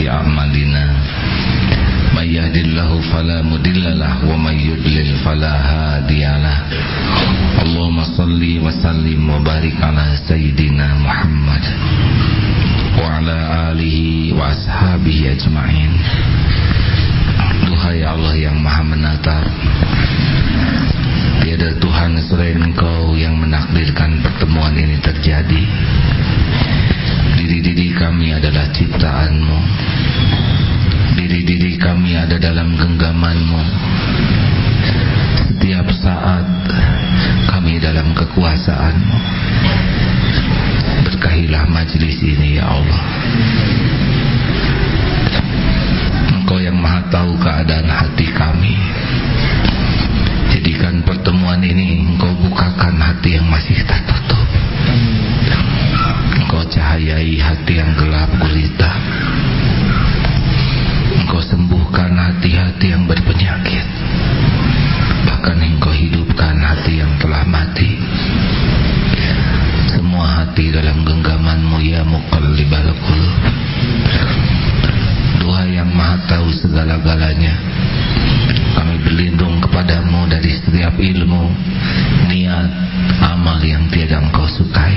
أعمالنا من يهد الله فلا مضل له ومن يضلل فلا هادي له اللهم صل وسلم وبارك على سيدنا محمد وعلى آله وأصحابه أجمعين Duhai Allah yang maha menatap Kami ada dalam genggamanmu. Setiap saat kami dalam kekuasaanmu. Berkahilah majlis ini ya Allah. Engkau yang maha tahu keadaan hati kami. Jadikan pertemuan ini Engkau bukakan hati yang masih tertutup. Engkau cahayai hati yang gelap gulita. Engkau sembuhkan hati-hati yang berpenyakit. Bahkan engkau hidupkan hati yang telah mati. Semua hati dalam genggamanmu ya muqallibal qulub. Tuhan yang maha tahu segala-galanya. Kami berlindung kepadamu dari setiap ilmu Niat, amal yang tiada engkau sukai.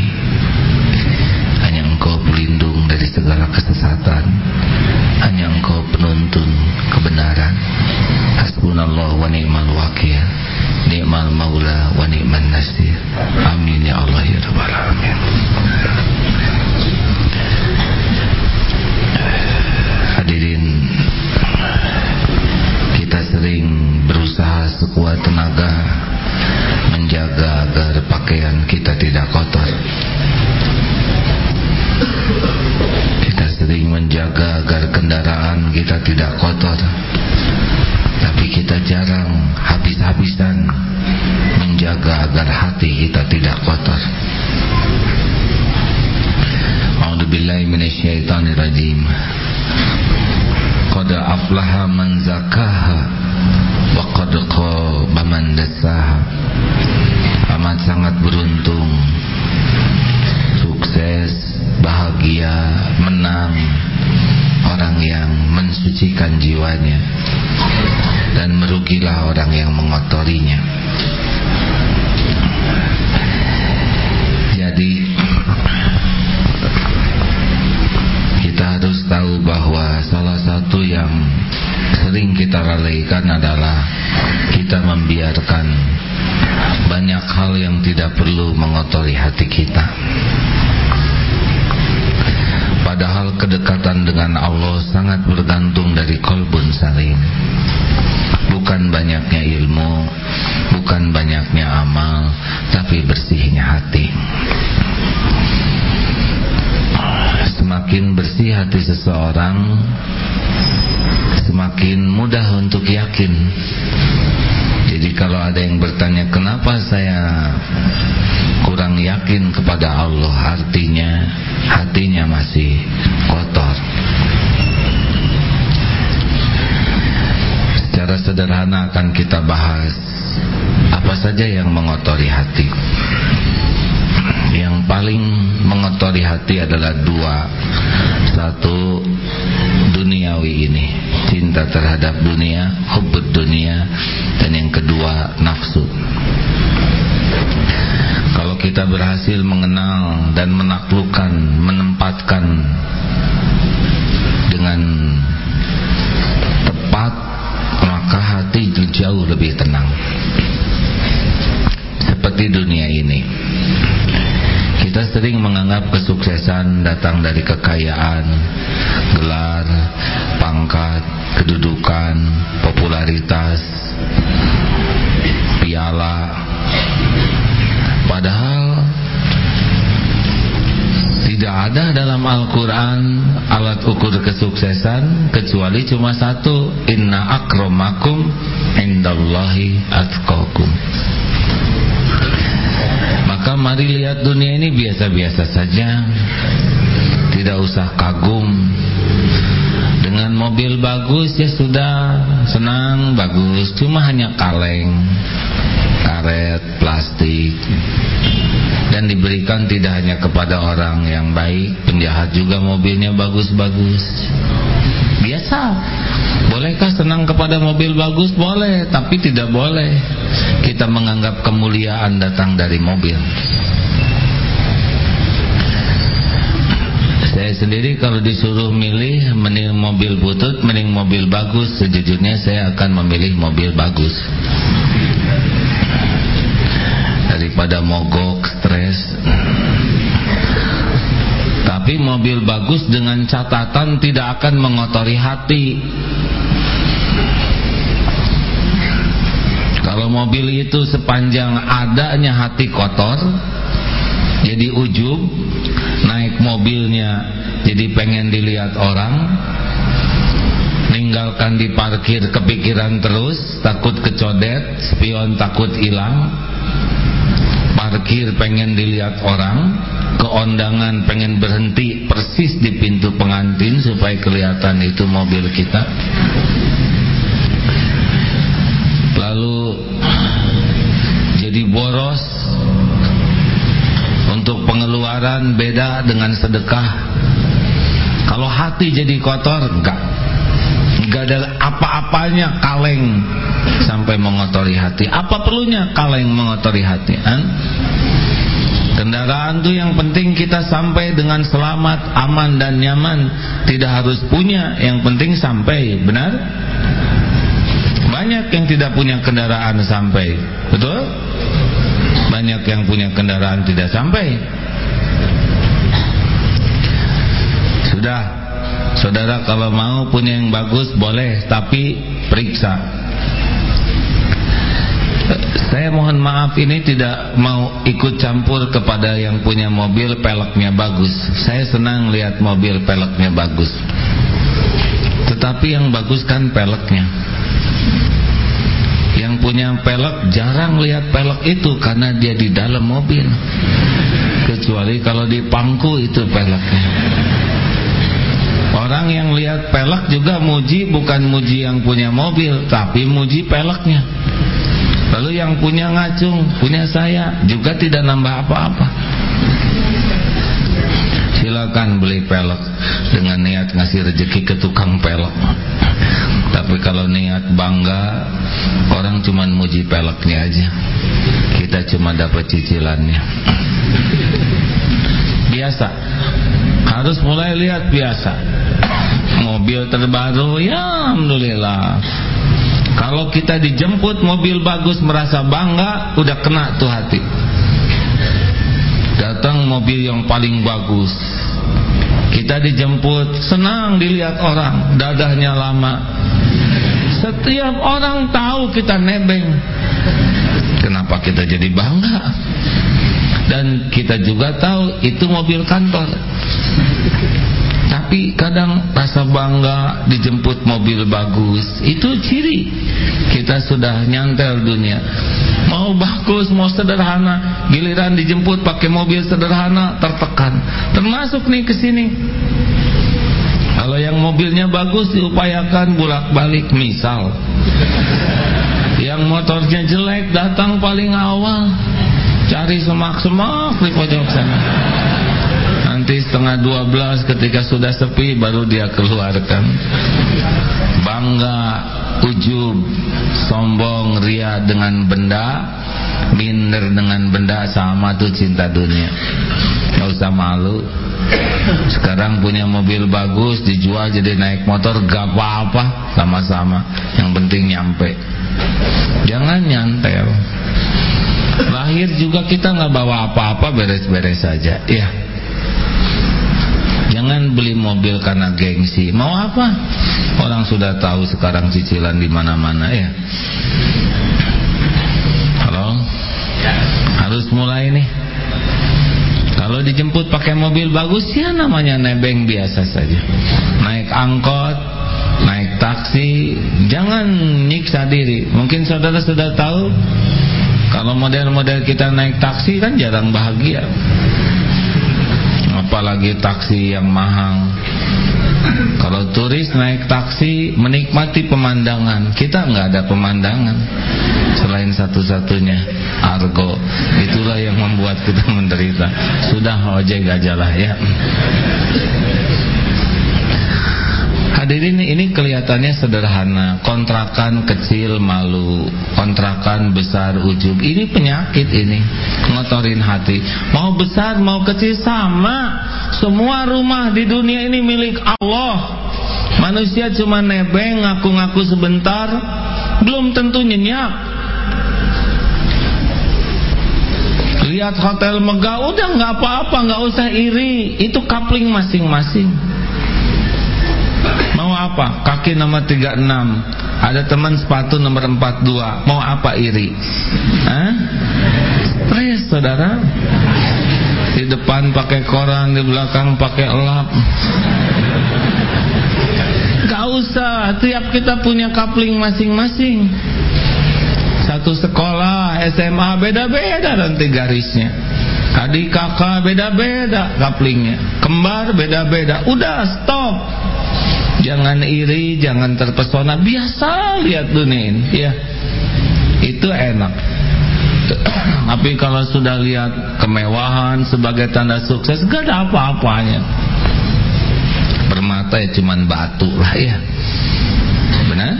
Hanya engkau berlindung dari segala kesesatan Hanya engkau penuntun kebenaran. Hasbunallah wa ni'mal wakil. Ni'mal maula wa ni'mal nasir. Amin ya Allah ya Rabbal Alamin. Hadirin Kita sering berusaha sekuat tenaga Menjaga agar pakaian kita tidak kotor kendaraan kita tidak kotor. Tapi kita jarang habis-habisan Menjaga agar hati kita tidak kotor. A'udzubillahi minasyaitonirrajim. Qad aflaha man zakaha wa qad khaba man dassaha. Amat sangat beruntung, sukses, bahagia, menang orang yang mensucikan jiwanya dan merugilah orang yang mengotorinya. Jadi kita harus tahu bahwa salah satu yang sering kita lalaikan adalah kita membiarkan banyak hal yang tidak perlu mengotori hati kita. Padahal kedekatan dengan Allah sangat bergantung dari kolbun salim. Bukan banyaknya ilmu, bukan banyaknya amal, tapi bersihnya hati. Semakin bersih hati seseorang Semakin mudah untuk yakin Jadi kalau ada yang bertanya Kenapa saya kurang yakin kepada Allah? Artinya hatinya masih kotor. Secara sederhana akan kita bahas Apa saja yang mengotori hati. Yang paling mengotori hati adalah dua. Satu duniawi ini. Cinta terhadap dunia hubud dunia dan yang kedua nafsu. Kalau kita berhasil mengenal dan menaklukkan menempatkan dengan tepat maka hati jauh lebih tenang. Seperti dunia ini kita sering menganggap kesuksesan datang dari kekayaan, gelar, pangkat, kedudukan, popularitas, piala. Padahal tidak ada dalam Al-Quran alat ukur kesuksesan kecuali cuma satu inna akromakum indallahi atqakum maka mari lihat dunia ini biasa-biasa saja. Tidak usah kagum. Dengan mobil bagus ya sudah senang bagus. Cuma hanya kaleng karet plastik. Dan diberikan tidak hanya kepada orang yang baik penjahat juga mobilnya bagus-bagus biasa. Bolehkah senang kepada mobil bagus? Boleh tapi tidak boleh. Kita menganggap kemuliaan datang dari mobil. Saya sendiri kalau disuruh milih mending mobil butut mending mobil bagus. Sejujurnya saya akan memilih mobil bagus. Daripada mogok stres tapi mobil bagus dengan catatan tidak akan mengotori hati. Kalau mobil itu sepanjang adanya hati kotor jadi ujub naik mobilnya jadi pengen dilihat orang ninggalkan di parkir kepikiran terus takut kecodet spion takut hilang parkir pengen dilihat orang keondangan pengen berhenti persis di pintu pengantin supaya kelihatan itu mobil kita. Lalu jadi boros. Untuk pengeluaran beda dengan sedekah. Kalau hati jadi kotor enggak. Enggak ada apa-apanya kaleng sampai mengotori hati. Apa perlunya kaleng mengotori hati kan? Kendaraan tuh yang penting kita sampai dengan selamat aman dan nyaman. Tidak harus punya yang penting sampai benar? Banyak yang tidak punya kendaraan sampai betul? Banyak yang punya kendaraan tidak sampai. Sudah saudara kalau mau punya yang bagus boleh tapi periksa saya mohon maaf ini tidak mau ikut campur kepada yang punya mobil peleknya bagus. Saya senang lihat mobil peleknya bagus. Tetapi yang bagus kan peleknya. Yang punya pelek jarang lihat pelek itu karena dia di dalam mobil. Kecuali kalau di pangku itu peleknya. Orang yang lihat pelek juga muji bukan muji yang punya mobil, tapi muji peleknya. Lalu yang punya ngacung, punya saya juga tidak nambah apa-apa. Silakan beli pelek dengan niat ngasih rezeki ke tukang pelek. Tapi kalau niat bangga, orang cuma muji peleknya aja. Kita cuma dapat cicilannya. Biasa. Harus mulai lihat biasa. Mobil terbaru, ya alhamdulillah kalau kita dijemput mobil bagus merasa bangga, udah kena tuh hati. Datang mobil yang paling bagus. Kita dijemput, senang dilihat orang, dadahnya lama. Setiap orang tahu kita nebeng. Kenapa kita jadi bangga? Dan kita juga tahu itu mobil kantor tapi kadang rasa bangga dijemput mobil bagus itu ciri. Kita sudah nyantel dunia. Mau bagus mau sederhana giliran dijemput pakai mobil sederhana tertekan. Termasuk nih ke sini. Kalau yang mobilnya bagus diupayakan bolak-balik misal. Yang motornya jelek datang paling awal. Cari semak-semak di pojok sana nanti setengah dua belas ketika sudah sepi baru dia keluarkan. Bangga ujub sombong ria dengan benda minder dengan benda sama tuh cinta dunia. Gak usah malu. Sekarang punya mobil bagus dijual jadi naik motor gak apa-apa sama-sama. Yang penting nyampe. Jangan nyantel. Lahir juga kita nggak bawa apa-apa beres-beres saja. Ya Jangan beli mobil karena gengsi. Mau apa? Orang sudah tahu sekarang cicilan di mana-mana ya. Halo? Harus mulai nih. Kalau dijemput pakai mobil bagus ya namanya nebeng biasa saja. Naik angkot, naik taksi, jangan nyiksa diri. Mungkin saudara sudah tahu kalau model-model kita naik taksi kan jarang bahagia apalagi taksi yang mahal Kalau turis naik taksi menikmati pemandangan, kita nggak ada pemandangan selain satu-satunya argo. Itulah yang membuat kita menderita. Sudah ojek aja lah ya. Hadirin ini kelihatannya sederhana. Kontrakan kecil malu. Kontrakan besar ujub. Ini penyakit ini. Ngotorin hati. Mau besar mau kecil sama. Semua rumah di dunia ini milik Allah. Manusia cuma nebeng Ngaku-ngaku sebentar. Belum tentu nyenyak. Lihat hotel megah Udah nggak apa-apa nggak usah iri. Itu kapling masing-masing apa? Kaki nomor 36 Ada teman sepatu nomor 42 Mau apa iri? Hah? Stres saudara. Di depan pakai koran Di belakang pakai elap Gak usah. Tiap kita punya kapling masing-masing. Satu sekolah SMA beda-beda nanti garisnya. Adik kakak beda-beda kaplingnya Kembar beda-beda. Udah stop Jangan iri, jangan terpesona, biasa lihat dunia ya. Itu enak. Tapi kalau sudah lihat kemewahan sebagai tanda sukses, gak ada apa-apanya. Permata ya cuman batu lah ya. Benar?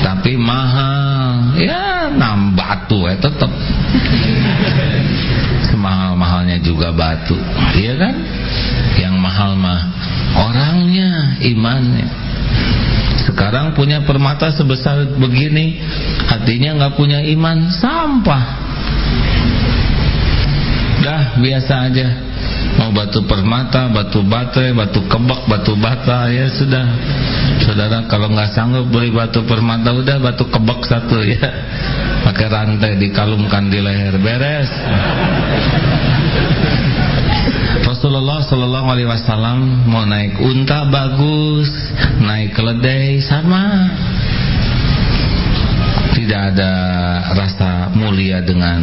Tapi mahal, ya nam batu ya tetap. Semahal-mahalnya juga batu, iya kan? Yang mahal mah orangnya, imannya. Sekarang punya permata sebesar begini, hatinya nggak punya iman, sampah. Dah biasa aja. Mau batu permata, batu baterai, batu kebak, batu bata, ya sudah. Saudara kalau nggak sanggup beli batu permata, udah batu kebak satu ya. Pakai rantai dikalungkan di leher, beres. Rasulullah Shallallahu Alaihi Wasallam mau naik unta bagus, naik keledai sama, tidak ada rasa mulia dengan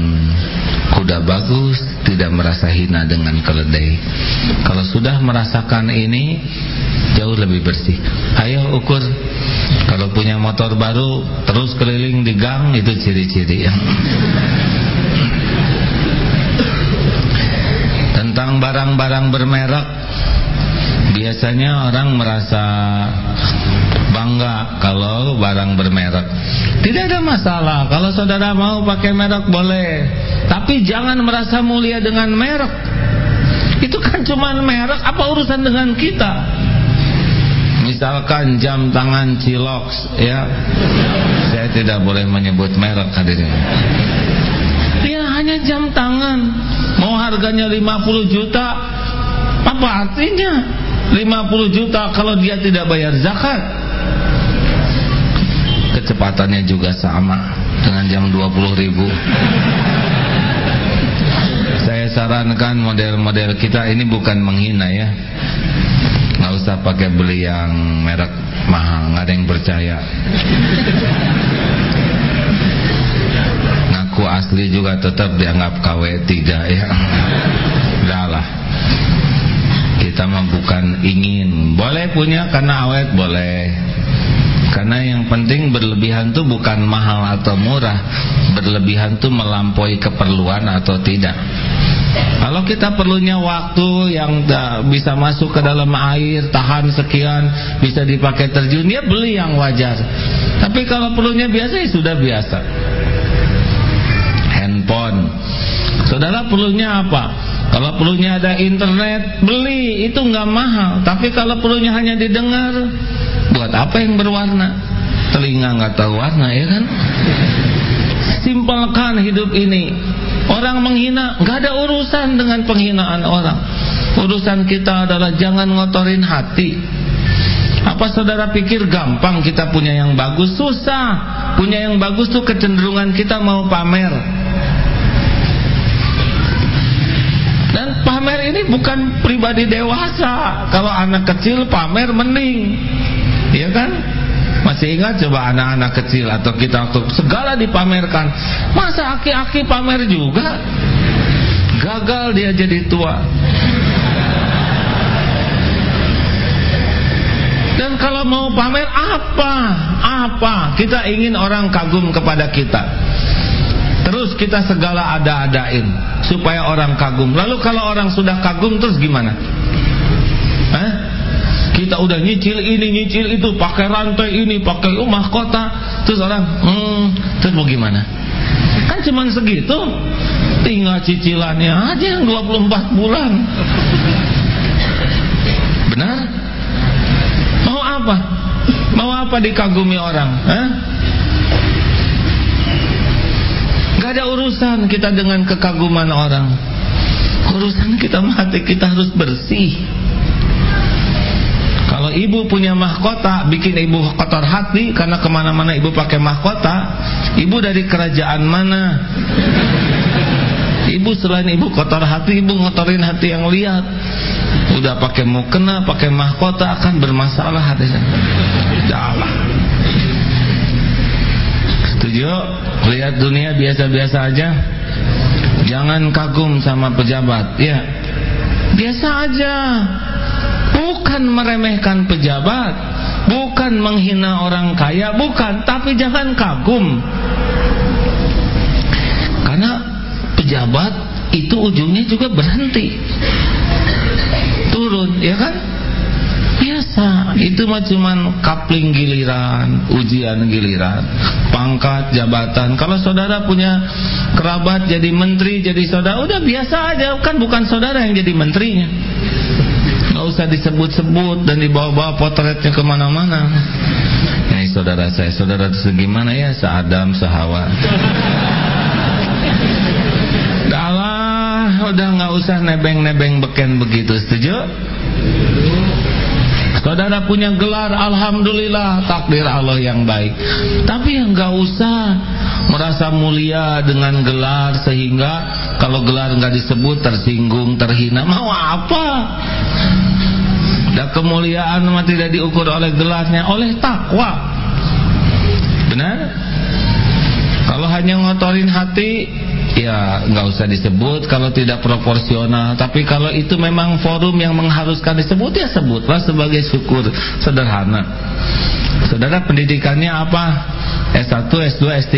kuda bagus, tidak merasa hina dengan keledai. Kalau sudah merasakan ini jauh lebih bersih. Ayo ukur. Kalau punya motor baru terus keliling di gang itu ciri-ciri tentang barang-barang bermerek biasanya orang merasa bangga kalau barang bermerek. Tidak ada masalah kalau saudara mau pakai merek boleh tapi jangan merasa mulia dengan merek. Itu kan cuma merek apa urusan dengan kita? Misalkan jam tangan Cilox ya. Saya tidak boleh menyebut merek hadirin. Ya hanya jam tangan. Mau harganya 50 juta Apa artinya? 50 juta kalau dia tidak bayar zakat. Kecepatannya juga sama Dengan jam 20 ribu. Saya sarankan model-model kita ini bukan menghina ya. Nggak usah pakai beli yang merek mahal Nggak ada yang percaya ngaku asli juga tetap dianggap KW3 ya. Udahlah kita mah bukan ingin. Boleh punya karena awet boleh. Karena yang penting berlebihan tuh bukan mahal atau murah. Berlebihan tuh melampaui keperluan atau tidak. Kalau kita perlunya waktu yang bisa masuk ke dalam air, tahan sekian, bisa dipakai terjun, ya beli yang wajar. Tapi kalau perlunya biasa ya sudah biasa handphone. Saudara perlunya apa? Kalau perlunya ada internet, beli, itu nggak mahal. Tapi kalau perlunya hanya didengar, buat apa yang berwarna? Telinga nggak tahu warna, ya kan? Simpelkan hidup ini. Orang menghina, nggak ada urusan dengan penghinaan orang. Urusan kita adalah jangan ngotorin hati. Apa saudara pikir gampang kita punya yang bagus? Susah. Punya yang bagus tuh kecenderungan kita mau pamer. Ini bukan pribadi dewasa. Kalau anak kecil pamer mending. Iya kan? Masih ingat coba anak-anak kecil atau kita waktu segala dipamerkan. Masa aki-aki pamer juga? Gagal dia jadi tua. Dan kalau mau pamer apa? Apa? Kita ingin orang kagum kepada kita. Terus kita segala ada-adain supaya orang kagum. Lalu kalau orang sudah kagum terus gimana? Hah? Kita udah nyicil ini, nyicil itu, pakai rantai ini, pakai rumah kota. Terus orang, hmm, terus mau gimana? Kan cuma segitu. Tinggal cicilannya aja yang 24 bulan. Benar? Mau apa? Mau apa dikagumi orang? Hah? Gak ada urusan kita dengan kekaguman orang. Urusan kita mati kita harus bersih. Kalau ibu punya mahkota Bikin ibu kotor hati Karena ke mana-mana ibu pakai mahkota Ibu dari kerajaan mana? Ibu selain ibu kotor hati Ibu ngotorin hati yang lihat. Udah pakai mukena Pakai mahkota akan bermasalah hatinya. Jalan Setuju? Lihat dunia biasa-biasa aja. Jangan kagum sama pejabat Ya. Biasa aja. Bukan meremehkan pejabat Bukan menghina orang kaya Bukan, tapi jangan kagum. Karena pejabat itu ujungnya juga berhenti. Turun, ya kan? Biasa, itu mah cuman kapling giliran, ujian giliran, pangkat, jabatan. Kalau saudara punya kerabat jadi menteri, jadi saudara, udah biasa aja, kan bukan saudara yang jadi menterinya. Gak usah disebut-sebut dan dibawa-bawa potretnya ke mana-mana. Ini saudara saya, saudara itu gimana ya, seadam, sehawa. Udah nggak usah nebeng-nebeng beken begitu, setuju? Saudara punya gelar Alhamdulillah takdir Allah yang baik Tapi yang gak usah Merasa mulia dengan gelar Sehingga kalau gelar gak disebut Tersinggung, terhina Mau apa? Dan kemuliaan tidak diukur oleh gelarnya Oleh takwa Benar? Kalau hanya ngotorin hati ya nggak usah disebut kalau tidak proporsional. Tapi kalau itu memang forum yang mengharuskan disebut ya sebutlah sebagai syukur sederhana. Saudara pendidikannya apa? S1, S2, S3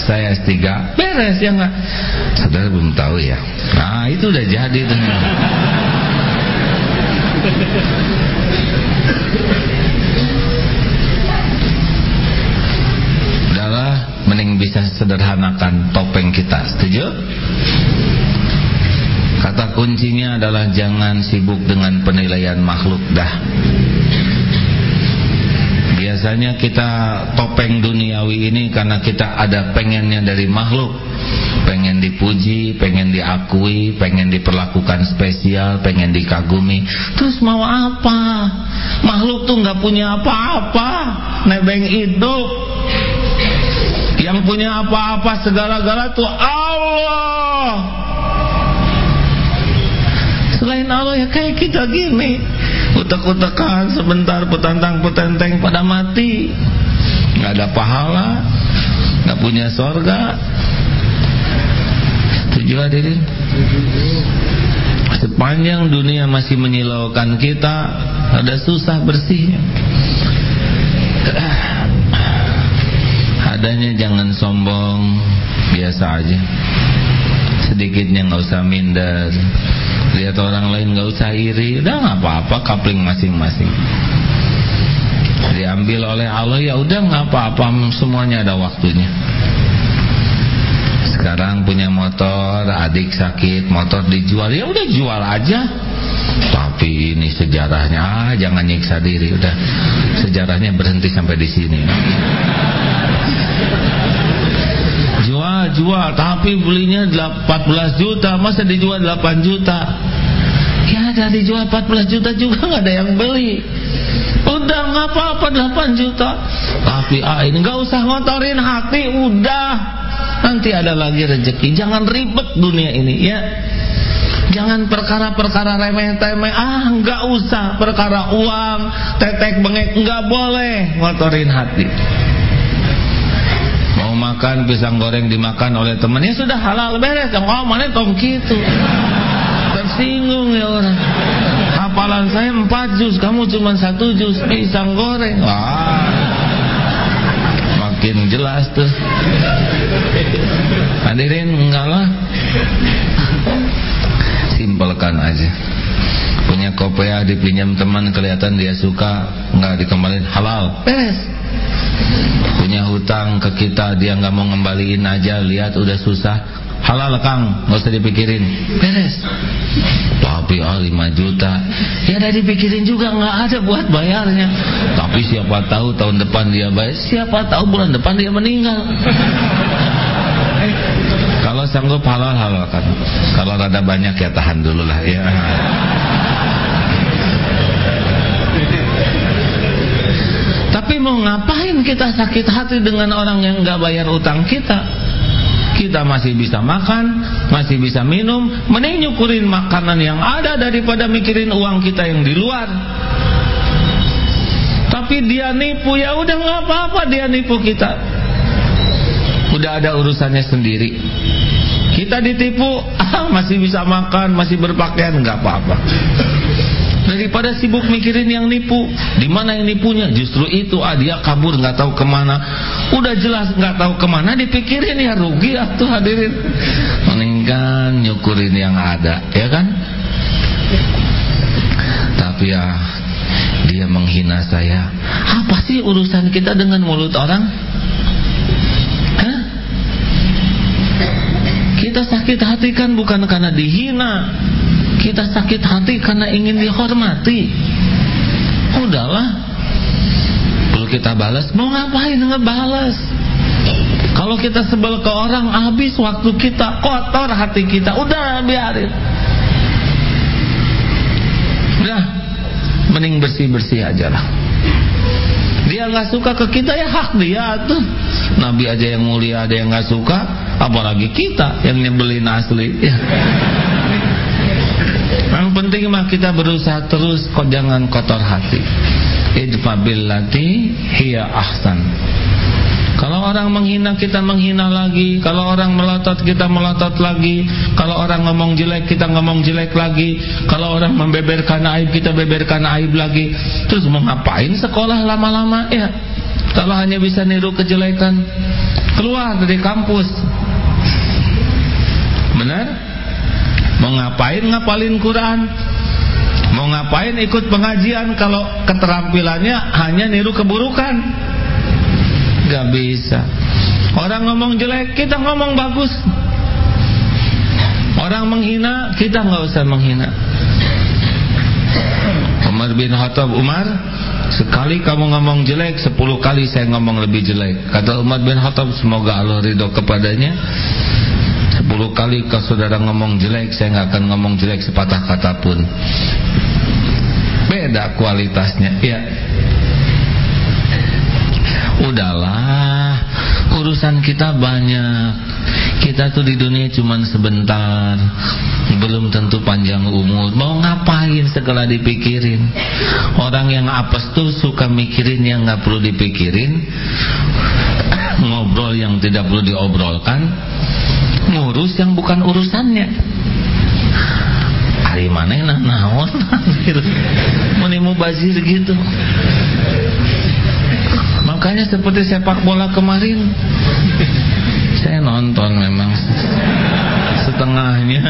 saya S3 beres ya nggak? Saudara belum tahu ya? Nah itu udah jadi tuh bisa sederhanakan topeng kita setuju? kata kuncinya adalah jangan sibuk dengan penilaian makhluk dah biasanya kita topeng duniawi ini karena kita ada pengennya dari makhluk pengen dipuji, pengen diakui, pengen diperlakukan spesial, pengen dikagumi. Terus mau apa? Makhluk tuh nggak punya apa-apa, nebeng hidup. Yang punya apa-apa segala-gala itu Allah. Selain Allah ya kayak kita gini. Utek-utekan sebentar petantang-petenteng pada mati. nggak ada pahala, nggak punya sorga. Setuju hadirin? Sepanjang dunia masih menyilaukan kita, ada susah bersihnya adanya jangan sombong. Biasa aja. Sedikitnya nggak usah minder. Lihat orang lain nggak usah iri. Udah nggak apa-apa kapling masing-masing. Diambil oleh Allah ya udah nggak apa-apa semuanya ada waktunya. Sekarang punya motor adik sakit motor dijual. Ya udah jual aja tapi ini sejarahnya ah jangan nyiksa diri udah. Sejarahnya berhenti sampai di sini. Jual jual tapi belinya 14 juta masa dijual 8 juta? Ya ada dijual 14 juta juga nggak ada yang beli. Udah nggak apa-apa 8 juta. Tapi ah ini nggak usah ngotorin hati udah. Nanti ada lagi rezeki. Jangan ribet dunia ini ya Jangan perkara-perkara remeh-temeh. Ah nggak usah. Perkara uang Tetek bengek nggak boleh. Ngotorin hati. Mau makan pisang goreng dimakan oleh temennya Sudah halal beres. Oh mana tong gitu. Tersinggung ya orang. Hafalan saya empat juz kamu cuma satu juz pisang goreng. Wah makin jelas tuh. Hadirin enggak lah simpelkan aja. Punya kopea dipinjam teman kelihatan dia suka nggak dikembaliin halal. Beres. Punya hutang ke kita dia nggak mau ngembaliin aja. Lihat udah susah. Halal kang. Nggak usah dipikirin. Beres. Tapi ah 5 juta. Ya udah dipikirin juga nggak ada buat bayarnya. Tapi siapa tahu tahun depan dia bayar. Siapa tahu bulan depan dia meninggal kalau sanggup halal halal kan kalau rada banyak ya tahan dulu lah ya Tapi mau ngapain kita sakit hati dengan orang yang nggak bayar utang kita? Kita masih bisa makan, masih bisa minum, mending nyukurin makanan yang ada daripada mikirin uang kita yang di luar. Tapi dia nipu ya udah nggak apa-apa dia nipu kita. Udah ada urusannya sendiri. Kita ditipu, ah masih bisa makan, masih berpakaian nggak apa-apa. Daripada sibuk mikirin yang nipu. Di mana yang nipunya? Justru itu ah dia kabur nggak tahu ke mana. Udah jelas nggak tahu ke mana dipikirin ya rugi atuh hadirin. Mendingan nyukurin yang ada ya kan? Tapi ya dia menghina saya. Apa sih urusan kita dengan mulut orang Hah? Kita sakit hati kan bukan karena dihina kita sakit hati karena ingin dihormati. Udahlah. Kalau kita balas, mau ngapain ngebalas? Kalau kita sebel ke orang, habis waktu kita, kotor hati kita. Udah biarin. Udah, mending bersih-bersih aja lah. Dia nggak suka ke kita ya hak dia tuh. Nabi aja yang mulia ada yang nggak suka, apalagi kita yang nyebelin asli. Ya. Yang penting mah kita berusaha terus kok jangan kotor hati. Idfa billati hiya ahsan. Kalau orang menghina kita menghina lagi Kalau orang melotot kita melotot lagi Kalau orang ngomong jelek kita ngomong jelek lagi Kalau orang membeberkan aib kita beberkan aib lagi Terus mau ngapain sekolah lama-lama Ya Kalau hanya bisa niru kejelekan Keluar dari kampus Benar? Mau ngapain ngapalin Quran? Mau ngapain ikut pengajian kalau keterampilannya hanya niru keburukan? Gak bisa. Orang ngomong jelek, kita ngomong bagus. Orang menghina, kita nggak usah menghina. Umar bin Khattab Umar Sekali kamu ngomong jelek Sepuluh kali saya ngomong lebih jelek Kata Umar bin Khattab Semoga Allah ridho kepadanya Sepuluh kali kau saudara ngomong jelek Saya nggak akan ngomong jelek sepatah kata pun. Beda kualitasnya Ya Udahlah Urusan kita banyak. Kita tuh di dunia cuma sebentar Belum tentu panjang umur. Mau ngapain segala dipikirin? Orang yang apes tuh suka mikirin yang nggak perlu dipikirin Ngobrol yang tidak perlu diobrolkan ngurus yang bukan urusannya. Hari mana nah naon? Menimu bazir gitu. Makanya seperti sepak bola kemarin. Saya nonton memang. Setengahnya.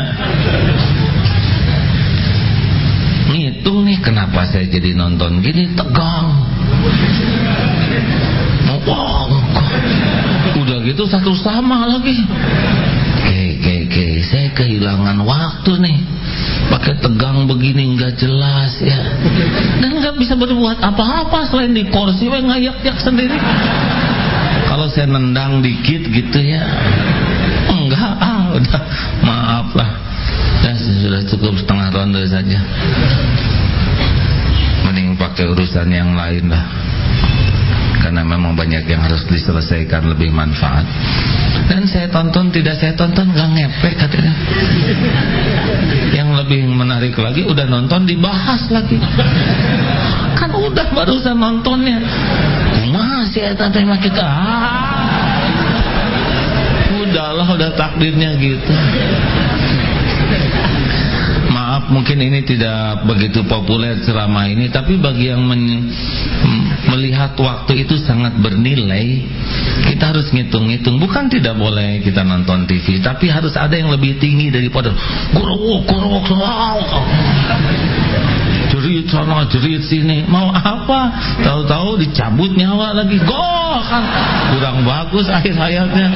Ngitung nih kenapa saya jadi nonton gini? Tegang. Mau udah gitu satu sama lagi saya kehilangan waktu nih. Pakai tegang begini nggak jelas ya. Dan nggak bisa berbuat apa-apa selain di kursi we ngayak-yak sendiri. Kalau saya nendang dikit gitu ya. Enggak ah udah. Maaf lah. Ya sudah cukup setengah ronde saja. Mending pakai urusan yang lain lah karena memang banyak yang harus diselesaikan lebih manfaat. Dan saya tonton tidak saya tonton gak ngepek katanya. Yang lebih menarik lagi udah nonton dibahas lagi. Kan udah barusan nontonnya. Masih eta tema kita. Ah. udahlah udah takdirnya gitu maaf mungkin ini tidak begitu populer selama ini tapi bagi yang men, melihat waktu itu sangat bernilai kita harus ngitung-ngitung. Bukan tidak boleh kita nonton TV tapi harus ada yang lebih tinggi daripada guruk guruk jerit sana jerit sini. Mau apa? Tahu-tahu dicabut nyawa lagi. Go kan? Kurang bagus akhir hayatnya.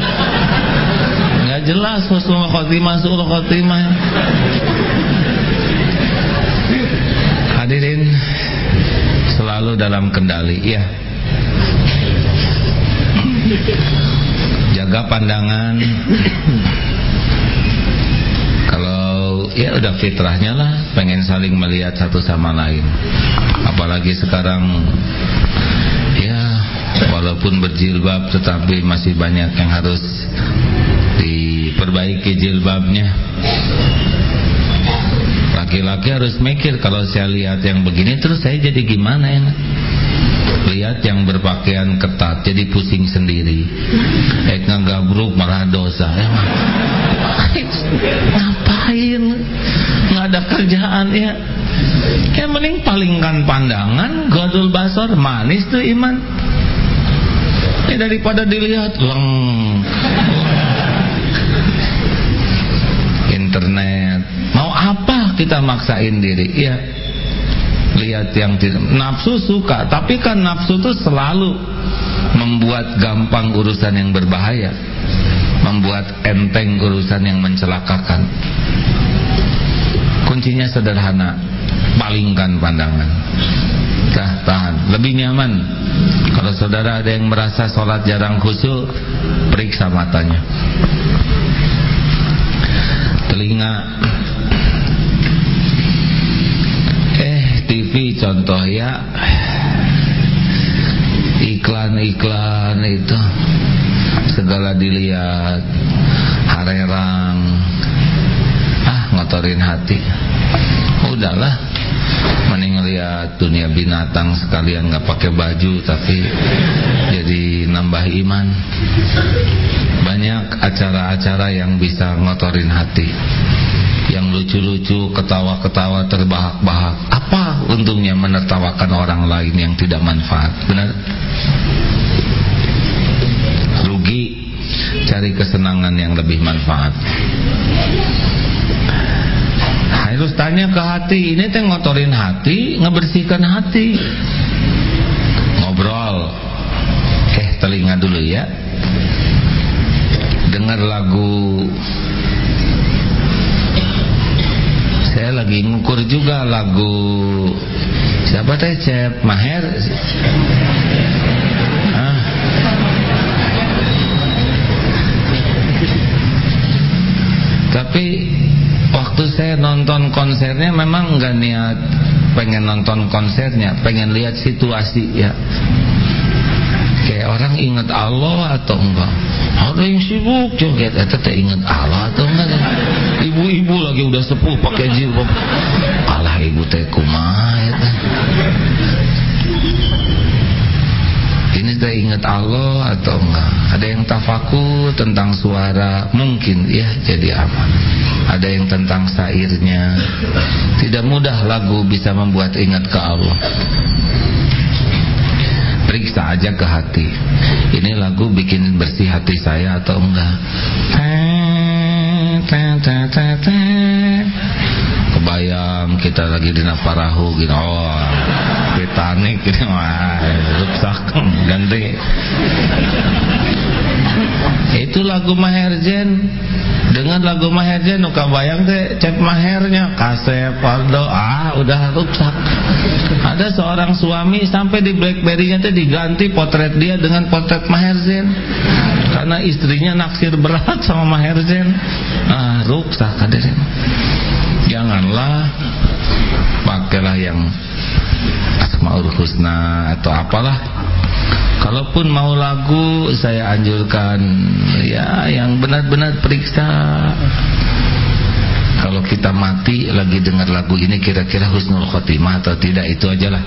Nggak jelas husnul khotimah suul khotimah selalu dalam kendali ya jaga pandangan. Kalau ya udah fitrahnya lah pengen saling melihat satu sama lain. Apalagi sekarang ya walaupun berjilbab tetapi masih banyak yang harus diperbaiki jilbabnya laki-laki harus mikir kalau saya lihat yang begini terus saya jadi gimana ya lihat yang berpakaian ketat jadi pusing sendiri. Eh gabruk malah dosa. Ya ngapain? Nggak ada kerjaan ya. Kayak mending palingkan pandangan godul basor manis tuh iman. Ya daripada dilihat leng. Internet. Mau apa kita maksain diri. Ya lihat yang tidak nafsu suka. Tapi kan nafsu itu selalu membuat gampang urusan yang berbahaya. Membuat enteng urusan yang mencelakakan. Kuncinya sederhana. Palingkan pandangan. Dah, tahan. Lebih nyaman. Kalau saudara ada yang merasa sholat jarang khusyuk periksa matanya. Telinga Contoh ya iklan-iklan itu segala dilihat harerang ah ngotorin hati. Udahlah mending lihat dunia binatang sekalian nggak pakai baju tapi jadi nambah iman. Banyak acara-acara yang bisa ngotorin hati yang lucu-lucu, ketawa-ketawa, terbahak-bahak. Apa untungnya menertawakan orang lain yang tidak manfaat? Benar? Rugi cari kesenangan yang lebih manfaat. Harus tanya ke hati, ini teh ngotorin hati, ngebersihkan hati. Ngobrol. Eh, telinga dulu ya. Dengar lagu saya lagi ngukur juga lagu siapa teh Cep? Maher? Ah. tapi waktu saya nonton konsernya memang nggak niat pengen nonton konsernya pengen lihat situasi ya. Kayak orang ingat Allah atau enggak? Ada yang sibuk joget itu ingat Allah atau enggak ibu-ibu lagi udah sepuh pakai jilbab alah ibu teh kumaha eta? Ini teh ingat Allah atau enggak? Ada yang tafakur tentang suara? Mungkin ya jadi aman. Ada yang tentang sairnya? Tidak mudah lagu bisa membuat ingat ke Allah. Periksa aja ke hati. Ini lagu bikin bersih hati saya atau enggak kebayang kita lagi di Naparahu gitu oh Titanic gitu wah rusak ganti. Itu lagu Maherjen dengan lagu Maherjen nuka bayang teh cek mahernya. Kasep Waldo ah udah rusak. Ada seorang suami sampai di Blackberry-nya teh diganti potret dia dengan potret Maherjen karena istrinya naksir berat sama Maherjen ah rusak hadirin. Janganlah pakailah yang Asmaul Husna atau apalah. Kalaupun mau lagu saya anjurkan. Ya yang benar-benar periksa. Kalau kita mati lagi dengar lagu ini kira-kira husnul khotimah atau tidak itu aja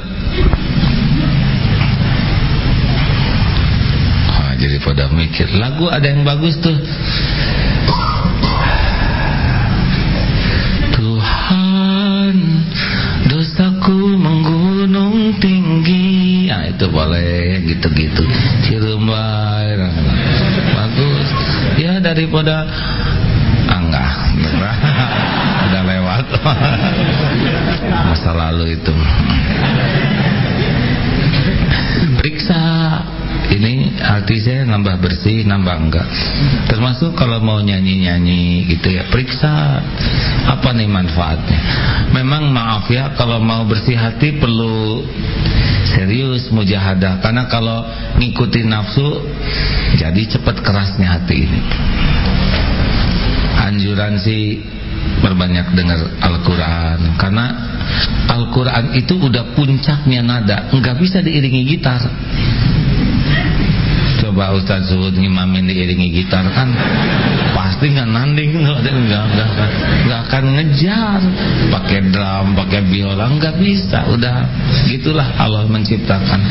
jadi pada mikir. Lagu ada yang bagus tuh. Tuhan dosaku menggunung tinggi. Nah, itu boleh gitu-gitu. Cirembai bagus. Ya daripada ah enggak. Udah lewat. Masa lalu itu. Periksa ini hati saya nambah bersih nambah enggak. Termasuk kalau mau nyanyi-nyanyi gitu ya periksa apa nih manfaatnya. Memang maaf ya kalau mau bersih hati perlu serius mujahadah. Karena kalau ngikutin nafsu jadi cepat kerasnya hati ini. Anjuran sih berbanyak dengar Al-Quran. Karena Al-Quran itu udah puncaknya nada. Nggak bisa diiringi gitar coba Ustaz Suhud ngimamin diiringi gitar kan pasti nggak nanding nggak nggak nggak akan ngejar. Pakai drum pakai biola nggak bisa. Udah gitulah Allah menciptakan.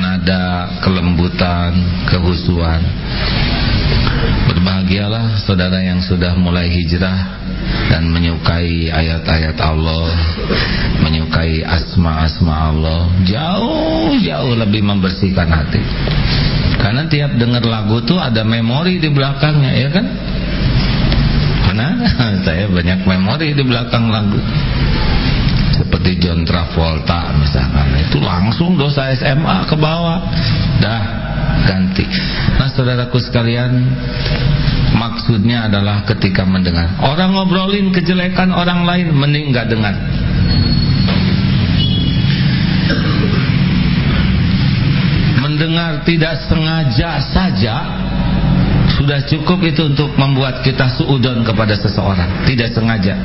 Nada kelembutan kehusuan. Berbahagialah saudara yang sudah mulai hijrah dan menyukai ayat-ayat Allah, menyukai asma-asma Allah, jauh-jauh lebih membersihkan hati. Karena tiap dengar lagu tuh ada memori di belakangnya, ya kan? Karena saya banyak memori di belakang lagu. Seperti John Travolta misalkan, itu langsung dosa SMA ke bawah. Dah ganti. Nah saudaraku sekalian Maksudnya adalah ketika mendengar Orang ngobrolin kejelekan orang lain Mending gak dengar Mendengar tidak sengaja saja Sudah cukup itu untuk membuat kita suudon kepada seseorang. Tidak sengaja.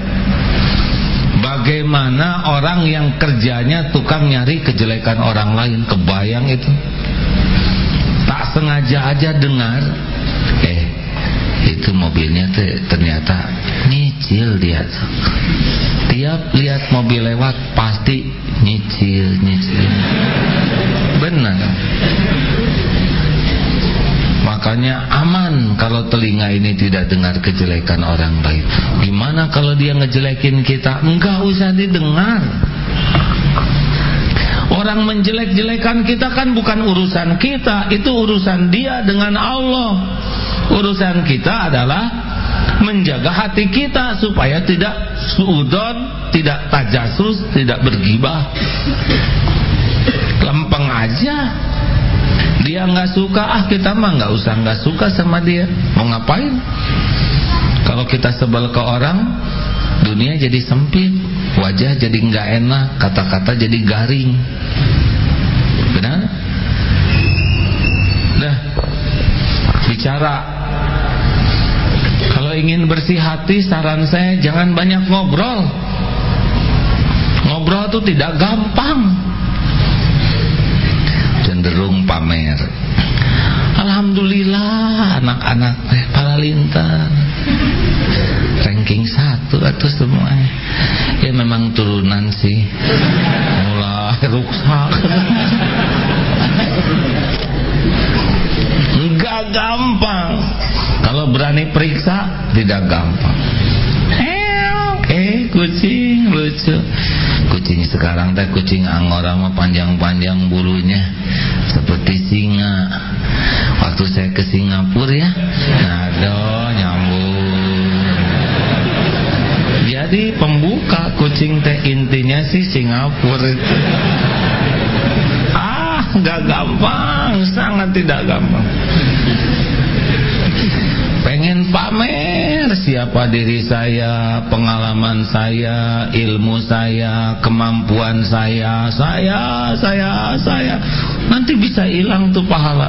Bagaimana orang yang kerjanya tukang nyari kejelekan orang lain? Kebayang itu? Sengaja aja dengar. Eh itu mobilnya tuh ternyata nyicil dia. Tiap lihat mobil lewat pasti nyicil nyicil makanya aman kalau telinga ini tidak dengar kejelekan orang lain. Gimana kalau dia ngejelekin kita? Enggak usah didengar. Orang menjelek-jelekan kita kan bukan urusan kita Itu urusan dia dengan Allah. Urusan kita adalah Menjaga hati kita Supaya tidak suudon Tidak tajasus Tidak bergibah Lempeng aja. Dia nggak suka. Ah kita mah nggak usah nggak suka sama dia. Mau ngapain? Kalau kita sebel ke orang Dunia jadi sempit. Wajah jadi nggak enak. Kata-kata jadi garing. Benar? Nah Bicara. Kalau ingin bersih hati Saran saya jangan banyak ngobrol. Ngobrol itu tidak gampang Cenderung pamer. Alhamdulillah Anak-anak para lintar ranking satu atau semuanya ya memang turunan sih. Mulai rusak. Enggak gampang. Kalau berani periksa tidak gampang. Eh kucing lucu kucing sekarang teh kucing angora mah panjang-panjang bulunya seperti singa waktu saya ke Singapura ya nah nyambung jadi pembuka kucing teh intinya sih Singapura. Ah, nggak gampang, sangat tidak gampang. Pengen pamer siapa diri saya, pengalaman saya, ilmu saya, kemampuan saya, saya, saya, saya. Nanti bisa hilang tuh pahala.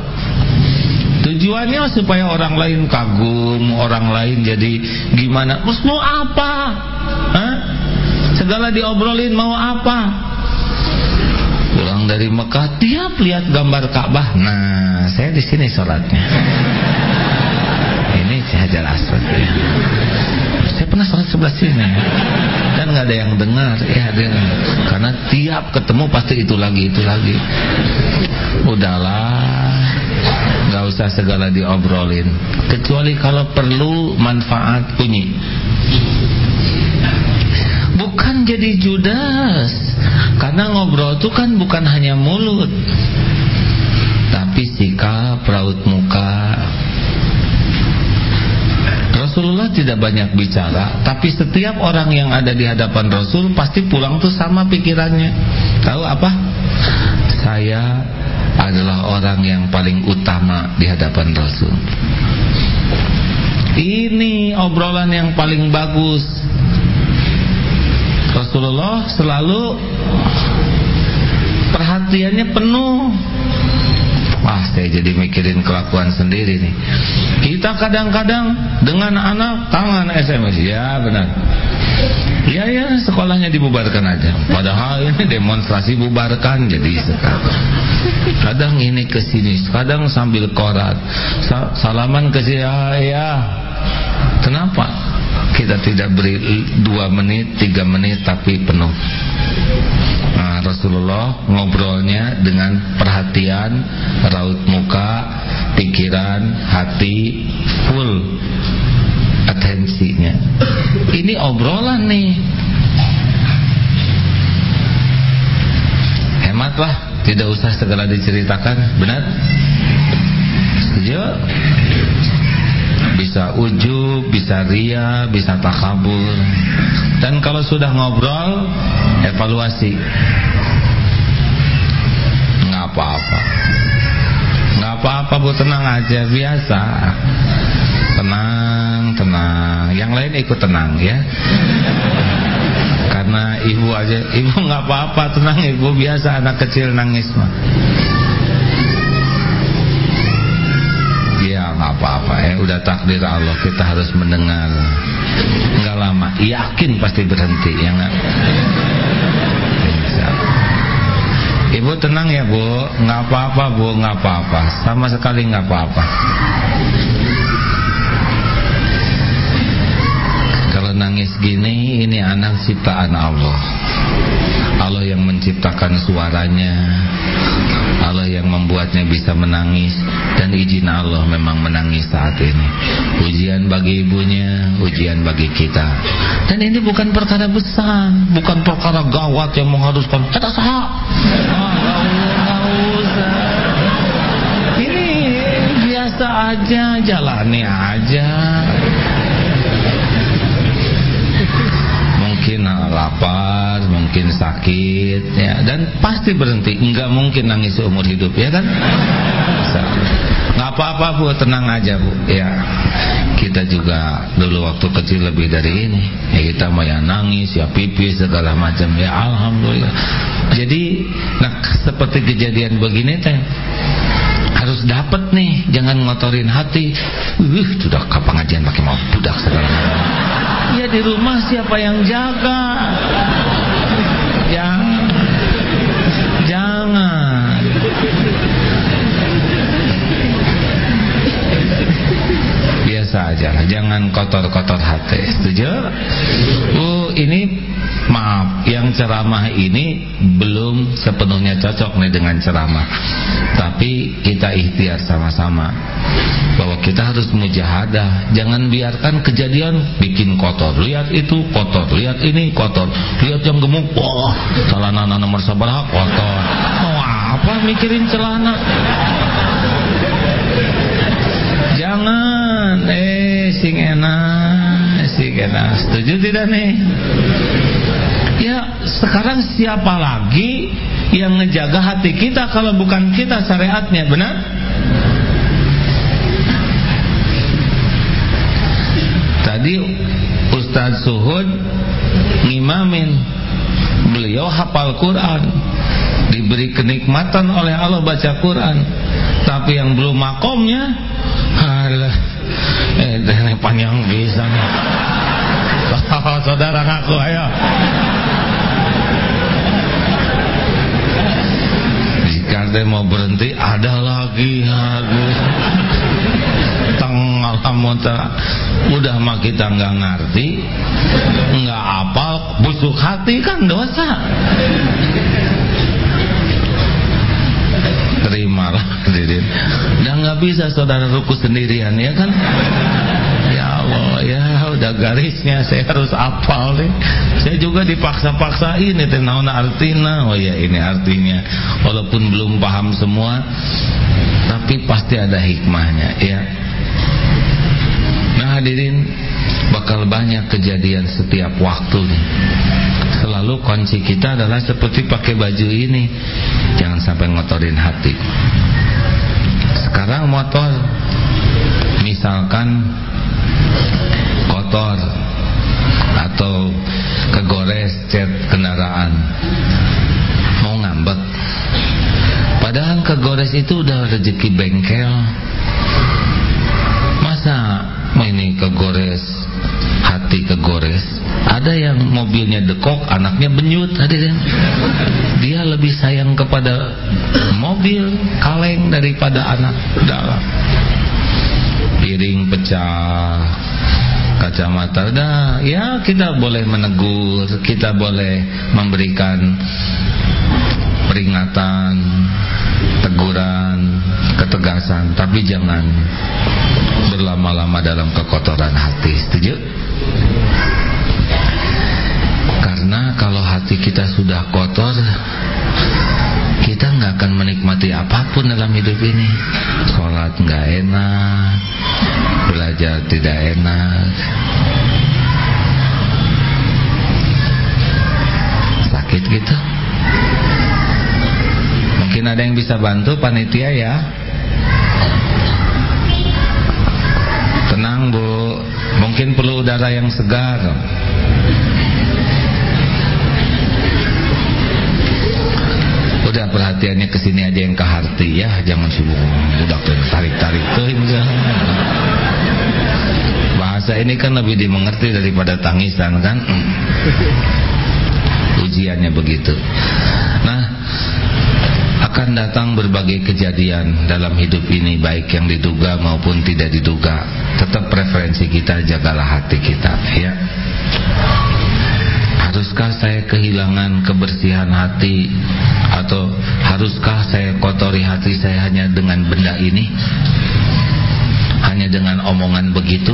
Tujuannya supaya orang lain kagum, orang lain jadi gimana? Terus mau apa? Hah? Segala diobrolin mau apa? Pulang dari Mekah tiap lihat gambar Ka'bah. Nah, saya di sini sholatnya. Hajar Aswad ya. Saya pernah sholat sebelah sini dan nggak ada yang dengar ya dengar. Karena tiap ketemu pasti itu lagi itu lagi. Udahlah nggak usah segala diobrolin. Kecuali kalau perlu manfaat bunyi. Bukan jadi judas. Karena ngobrol itu kan bukan hanya mulut. Tapi sikap raut muka tidak banyak bicara Tapi setiap orang yang ada di hadapan Rasul Pasti pulang tuh sama pikirannya. Tahu apa? Saya adalah orang yang paling utama di hadapan Rasul. Ini obrolan yang paling bagus. Rasulullah selalu Perhatiannya penuh Wah saya jadi mikirin kelakuan sendiri nih. Kita kadang-kadang dengan anak tangan SMS Ya benar. Ya ya sekolahnya dibubarkan aja. Padahal ini demonstrasi bubarkan Jadi sekarang. Kadang ini ke sini Kadang sambil korat. Salaman ke sini. Ya, ya Kenapa Kita tidak beri dua menit Tiga menit tapi penuh Nah, Rasulullah ngobrolnya dengan perhatian, raut muka, pikiran, hati full atensinya. Ini obrolan nih. Hematlah, tidak usah segala diceritakan, benar? Setuju? Bisa ujub, bisa ria, bisa takabur. Dan kalau sudah ngobrol, evaluasi. Nggak apa-apa. Nggak apa-apa bu, tenang aja, biasa. Tenang, tenang. Yang lain ikut tenang ya. Karena ibu aja, ibu nggak apa-apa, tenang ibu biasa anak kecil nangis mah. Nggak apa-apa ya, udah takdir Allah kita harus mendengar. Nggak lama. Yakin pasti berhenti ya nggak? Ibu tenang ya bu. Nggak apa-apa bu. Nggak apa-apa. Sama sekali nggak apa-apa. Kalau nangis gini ini anak ciptaan Allah Allah yang menciptakan suaranya Allah yang membuatnya bisa menangis dan izin Allah memang menangis saat ini. Ujian bagi ibunya, ujian bagi kita. Dan ini bukan perkara besar, bukan perkara gawat yang mengharuskan kita sah. Ah. Ini biasa aja, jalani aja. Lapar, mungkin sakit, ya, dan pasti berhenti. Enggak mungkin nangis seumur hidup, ya kan? Nggak apa-apa bu, tenang aja bu. Ya, kita juga dulu waktu kecil lebih dari ini. Ya kita mau ya nangis, ya pipis segala macam. Ya alhamdulillah. Jadi, nah seperti kejadian begini teh harus dapat nih, jangan ngotorin hati. Uh, sudah kapan ngajian pakai mau budak segala macam. Ya di rumah siapa yang jaga? Jangan. Jangan. Biasa aja jangan kotor-kotor hati. Setuju? Uh, ini maaf, yang ceramah ini belum sepenuhnya cocok nih dengan ceramah. Tapi kita ikhtiar sama-sama bahwa kita harus mujahadah. Jangan biarkan kejadian bikin kotor. Lihat itu kotor, lihat ini kotor, lihat yang gemuk, wah, celana nomor seberapa kotor. Oh, apa mikirin celana? Jangan, eh sing enak, sing enak. Setuju tidak nih? Ya, sekarang siapa lagi yang ngejaga hati kita kalau bukan kita syariatnya, benar? Tadi Ustadz Suhud ngimamin beliau hafal Quran diberi kenikmatan oleh Allah baca Quran tapi yang belum makomnya alah eh panjang bisa saudara ngaku ayo dia mau berhenti ada lagi habis alhamdulillah udah mah kita nggak ngerti nggak apal busuk hati kan dosa. Terimalah Didin. Dan nggak bisa saudara ruku sendirian ya kan Allah ya udah garisnya saya harus apal nih. Saya juga dipaksa-paksa ini tenauna artina oh ya ini artinya. Walaupun belum paham semua tapi pasti ada hikmahnya ya. Nah hadirin bakal banyak kejadian setiap waktu nih. Selalu kunci kita adalah seperti pakai baju ini, jangan sampai ngotorin hati. Sekarang motor, misalkan kotor atau kegores cat kendaraan, mau ngambek. Padahal kegores itu udah rezeki bengkel. Masa ini kegores hati kegores ada yang mobilnya dekok anaknya benyut hadirin dia lebih sayang kepada mobil kaleng daripada anak dalam piring pecah kacamata. Dah ya kita boleh menegur kita boleh memberikan peringatan teguran ketegasan. Tapi jangan berlama-lama dalam kekotoran hati setuju? Karena kalau hati kita sudah kotor nggak akan menikmati apa pun dalam hidup ini. Sholat nggak enak belajar tidak enak. Sakit gitu. Mungkin ada yang bisa bantu panitia ya. Tenang bu. Mungkin perlu udara yang segar perhatiannya ke sini aja yang ke hati ya Jangan sibuk Udah tarik-tarik tuh Bahasa ini kan lebih dimengerti daripada tangisan kan? Ujiannya begitu. Nah akan datang berbagai kejadian dalam hidup ini baik yang diduga maupun tidak diduga. Tetap preferensi kita jagalah hati kita ya haruskah saya kehilangan kebersihan hati? Atau haruskah saya kotori hati saya hanya dengan benda ini? Hanya dengan omongan begitu?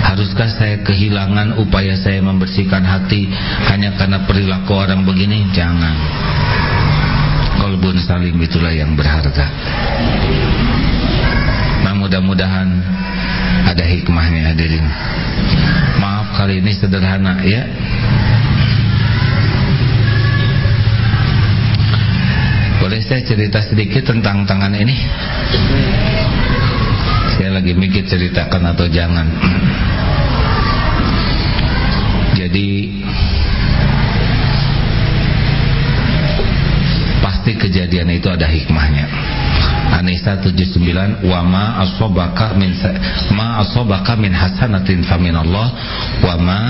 Haruskah saya kehilangan upaya saya membersihkan hati hanya karena perilaku orang begini? Jangan. Kolbun salim itulah yang berharga. Nah mudah-mudahan ada hikmahnya hadirin. Maaf kali ini sederhana ya boleh saya cerita sedikit tentang tangan ini saya lagi mikir ceritakan atau jangan jadi pasti kejadian itu ada hikmahnya. Anisa 79 wa ma asobaka min ma asobaka min hasanatin famin Allah wa ma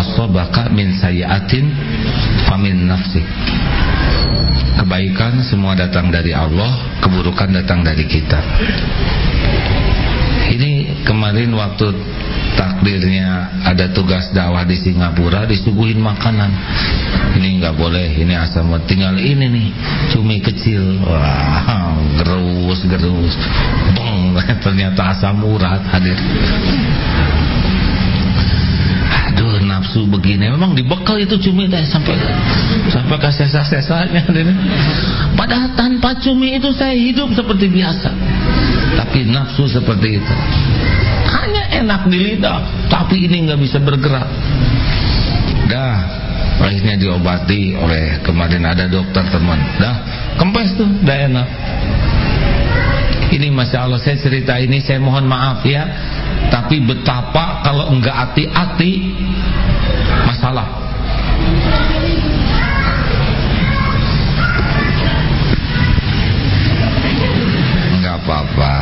asobaka min sayiatin famin nafsik. Kebaikan semua datang dari Allah, keburukan datang dari kita. Ini kemarin waktu takdirnya ada tugas dakwah di Singapura disuguhin makanan. Ini nggak boleh ini asam tinggal ini nih cumi kecil. Wah gerus gerus. Ternyata asam urat hadir nafsu begini. Memang dibekal itu cumi teh sampai sampai ke sesa-sesanya padahal tanpa cumi itu saya hidup seperti biasa. Tapi nafsu seperti itu. Hanya enak di lidah tapi ini nggak bisa bergerak. Dah akhirnya diobati oleh kemarin ada dokter teman. Dah kempes tuh dah enak. Ini Masya Allah saya cerita ini saya mohon maaf ya tapi betapa kalau enggak hati-hati masalah. Enggak apa-apa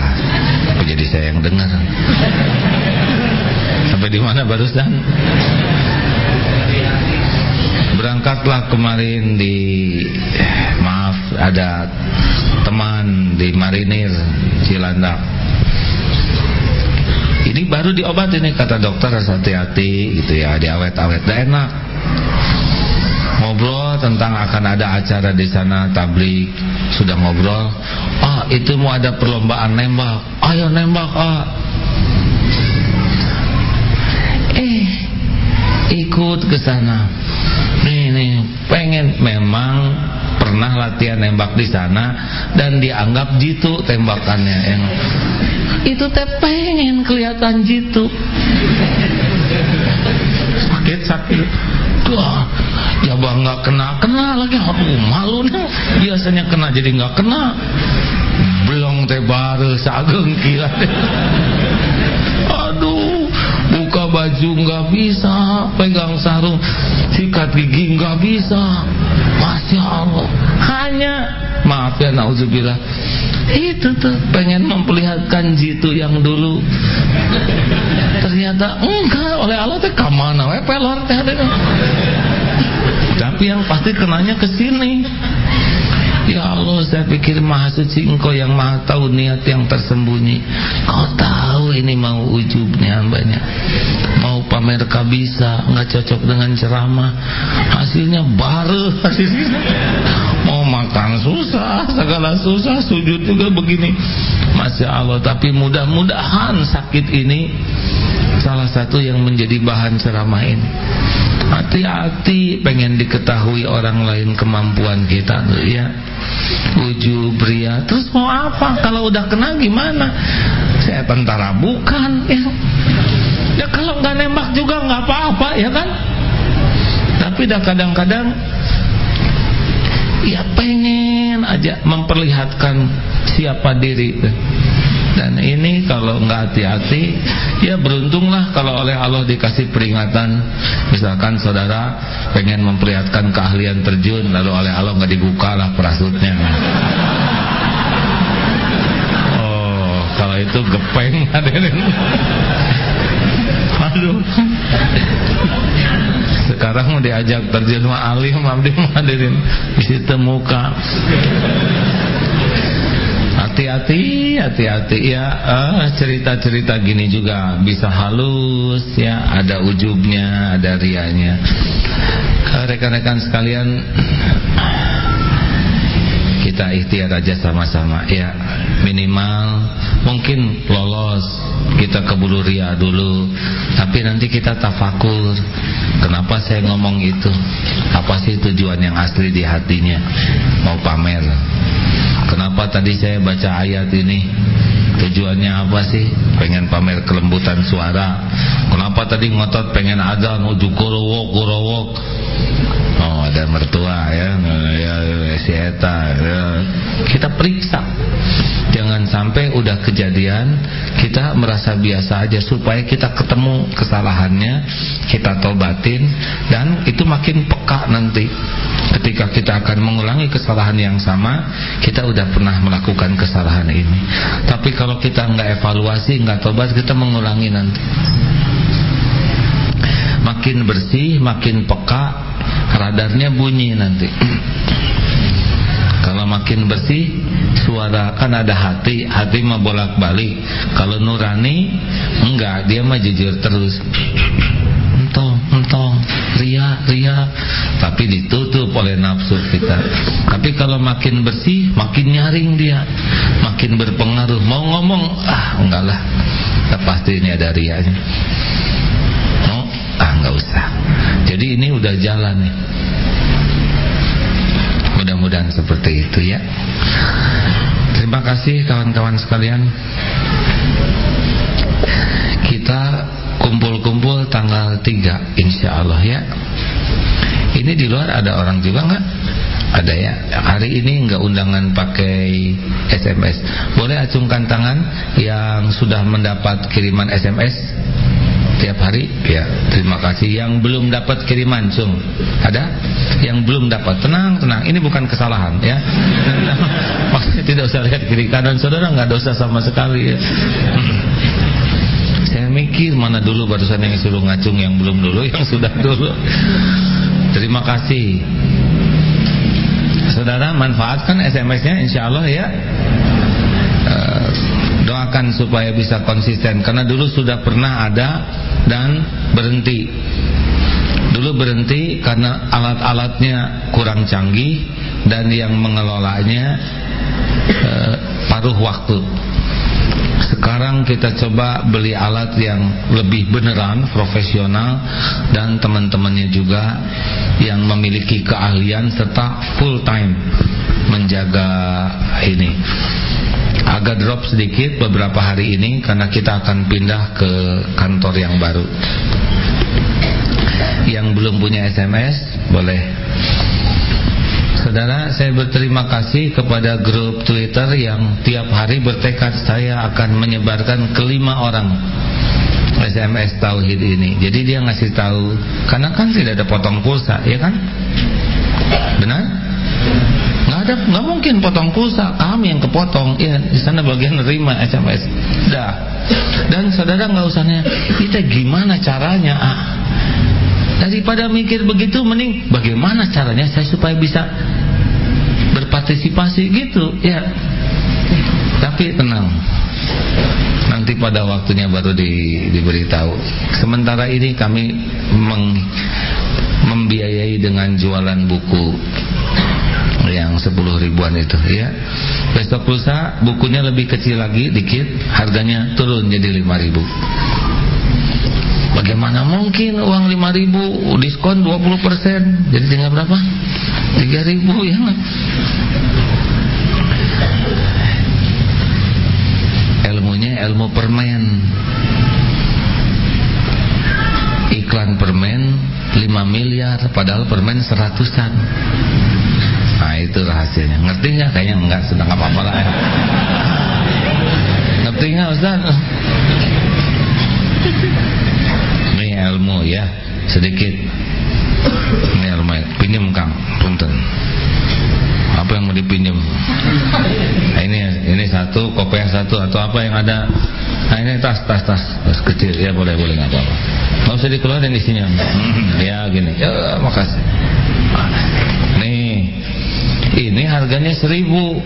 jadi saya yang dengar. Sampai di mana barusan? Berangkatlah kemarin di maaf ada teman di Marinir Cilandak ini baru diobat ini kata dokter harus hati-hati gitu ya diawet-awet dah enak. Ngobrol tentang akan ada acara di sana tablik sudah ngobrol. Ah itu mau ada perlombaan nembak. Ayo nembak ah. Eh ikut ke sana. Nih nih pengen memang pernah latihan nembak di sana dan dianggap jitu tembakannya yang itu teh pengen kelihatan jitu. Sakit Wah, jabah nggak kena kena lagi. Aduh malu nih. Biasanya kena jadi nggak kena. Belum teh baru sageng kira. Aduh buka baju nggak bisa pegang sarung sikat gigi nggak bisa. Masya Allah hanya maaf ya nauzubillah itu tuh pengen memperlihatkan jitu yang dulu. Ternyata enggak oleh Allah teh kamana we pelor teh tapi yang pasti kenanya ke sini. Ya Allah saya pikir maha suci engkau yang maha tahu niat yang tersembunyi. Kau tahu ini mau ujubnya hambanya. Mau pamer kabisa nggak cocok dengan ceramah. Hasilnya baru hasilnya makan susah Segala susah sujud juga begini. Masya Allah Tapi mudah-mudahan sakit ini Salah satu yang menjadi bahan ceramah ini. Hati-hati pengen diketahui orang lain kemampuan kita ya. Ujub pria terus mau apa? Kalau udah kena gimana? Saya tentara bukan ya. Ya kalau nggak nembak juga nggak apa-apa ya kan? Tapi kadang-kadang ya pengen aja memperlihatkan siapa diri. Dan ini kalau nggak hati-hati ya beruntunglah kalau oleh Allah dikasih peringatan. Misalkan saudara pengen memperlihatkan keahlian terjun lalu oleh Allah nggak dibuka lah parasutnya oh kalau itu gepeng. Hadirin aduh sekarang mau diajak terjun mah alim abdi di situ muka hati-hati hati-hati ya. Cerita-cerita uh, gini juga bisa halus ya. Ada ujubnya ada rianya. Rekan-rekan uh, sekalian kita ikhtiar aja sama-sama ya minimal mungkin lolos kita keburu ria dulu tapi nanti kita tafakur kenapa saya ngomong itu apa sih tujuan yang asli di hatinya mau pamer Kenapa tadi saya baca ayat ini? Tujuannya apa sih? Pengen pamer kelembutan suara. Kenapa tadi ngotot pengen azan ujuk kurowok kurowok? Oh, ada mertua ya, ya si eta. Ya. Kita periksa Jangan sampai udah kejadian Kita merasa biasa aja Supaya kita ketemu kesalahannya Kita tobatin Dan itu makin peka nanti Ketika kita akan mengulangi kesalahan yang sama Kita udah pernah melakukan kesalahan ini Tapi kalau kita nggak evaluasi nggak tobat Kita mengulangi nanti Makin bersih Makin peka Radarnya bunyi nanti. Kalau makin bersih Suara kan ada hati Hati mah bolak-balik. Kalau nurani Enggak dia mah jujur terus. Entong, entong Ria, ria. Tapi ditutup oleh nafsu kita. Tapi kalau makin bersih Makin nyaring dia. Makin berpengaruh. Mau ngomong Ah enggak lah. Pasti ini ada rianya. Mau Enggak usah. Jadi ini udah jalan nih. Mudah-mudahan seperti itu ya. Terima kasih kawan-kawan sekalian. Kita kumpul-kumpul tanggal 3 Insya Allah ya. Ini di luar ada orang juga nggak? Ada ya. Hari ini nggak undangan pakai SMS Boleh acungkan tangan Yang sudah mendapat kiriman SMS tiap hari? Ya. Terima kasih. Yang belum dapat kiriman cung ada? Yang belum dapat. Tenang tenang. Ini bukan kesalahan ya. Maksudnya tidak usah lihat kiri kanan saudara nggak dosa sama sekali ya. Saya mikir mana dulu barusan yang suruh ngacung yang belum dulu yang sudah dulu. Terima kasih. Saudara manfaatkan SMS-nya insya Allah ya. Uh, doakan supaya bisa konsisten. Karena dulu sudah pernah ada dan berhenti. Dulu berhenti karena alat-alatnya kurang canggih dan yang mengelolanya e, paruh waktu. Sekarang kita coba beli alat yang lebih beneran profesional dan teman-temannya juga yang memiliki keahlian serta full time menjaga ini agak drop sedikit beberapa hari ini karena kita akan pindah ke kantor yang baru Yang belum punya SMS boleh Saudara, saya berterima kasih kepada grup Twitter yang tiap hari bertekad saya akan menyebarkan kelima orang SMS Tauhid ini. Jadi dia ngasih tahu, karena kan tidak ada potong pulsa, ya kan? Benar? Ada, nggak mungkin potong pulsa. Kami yang kepotong. Ya, di sana bagian nerima SMS. Dah. Dan saudara nggak usahnya, kita gimana caranya? Ah, Daripada mikir begitu mending bagaimana caranya saya supaya bisa berpartisipasi gitu ya. Tapi tenang. Nanti pada waktunya baru di, diberitahu. Sementara ini kami meng, membiayai dengan jualan buku 10 ribuan itu ya. Besok pulsa bukunya lebih kecil lagi dikit, harganya turun jadi 5 ribu. Bagaimana mungkin uang 5 ribu diskon 20 persen Jadi tinggal berapa? 3 ribu ya Ilmunya ilmu permen Iklan permen 5 miliar Padahal permen seratusan Nah itu rahasianya Ngerti nggak? Kayaknya enggak Sedang apa-apa lah ya. Ngerti nggak Ustaz? ilmu ya. Sedikit. Ini ilmu. Pinjam kang. Punten. Apa yang mau dipinjam? Nah, ini ini satu kopi yang satu atau apa yang ada? Nah ini tas tas tas. Tas kecil. Ya boleh boleh nggak apa-apa. Nggak usah dikeluarin isinya. Ya gini. Ya makasih. Nih ini harganya seribu.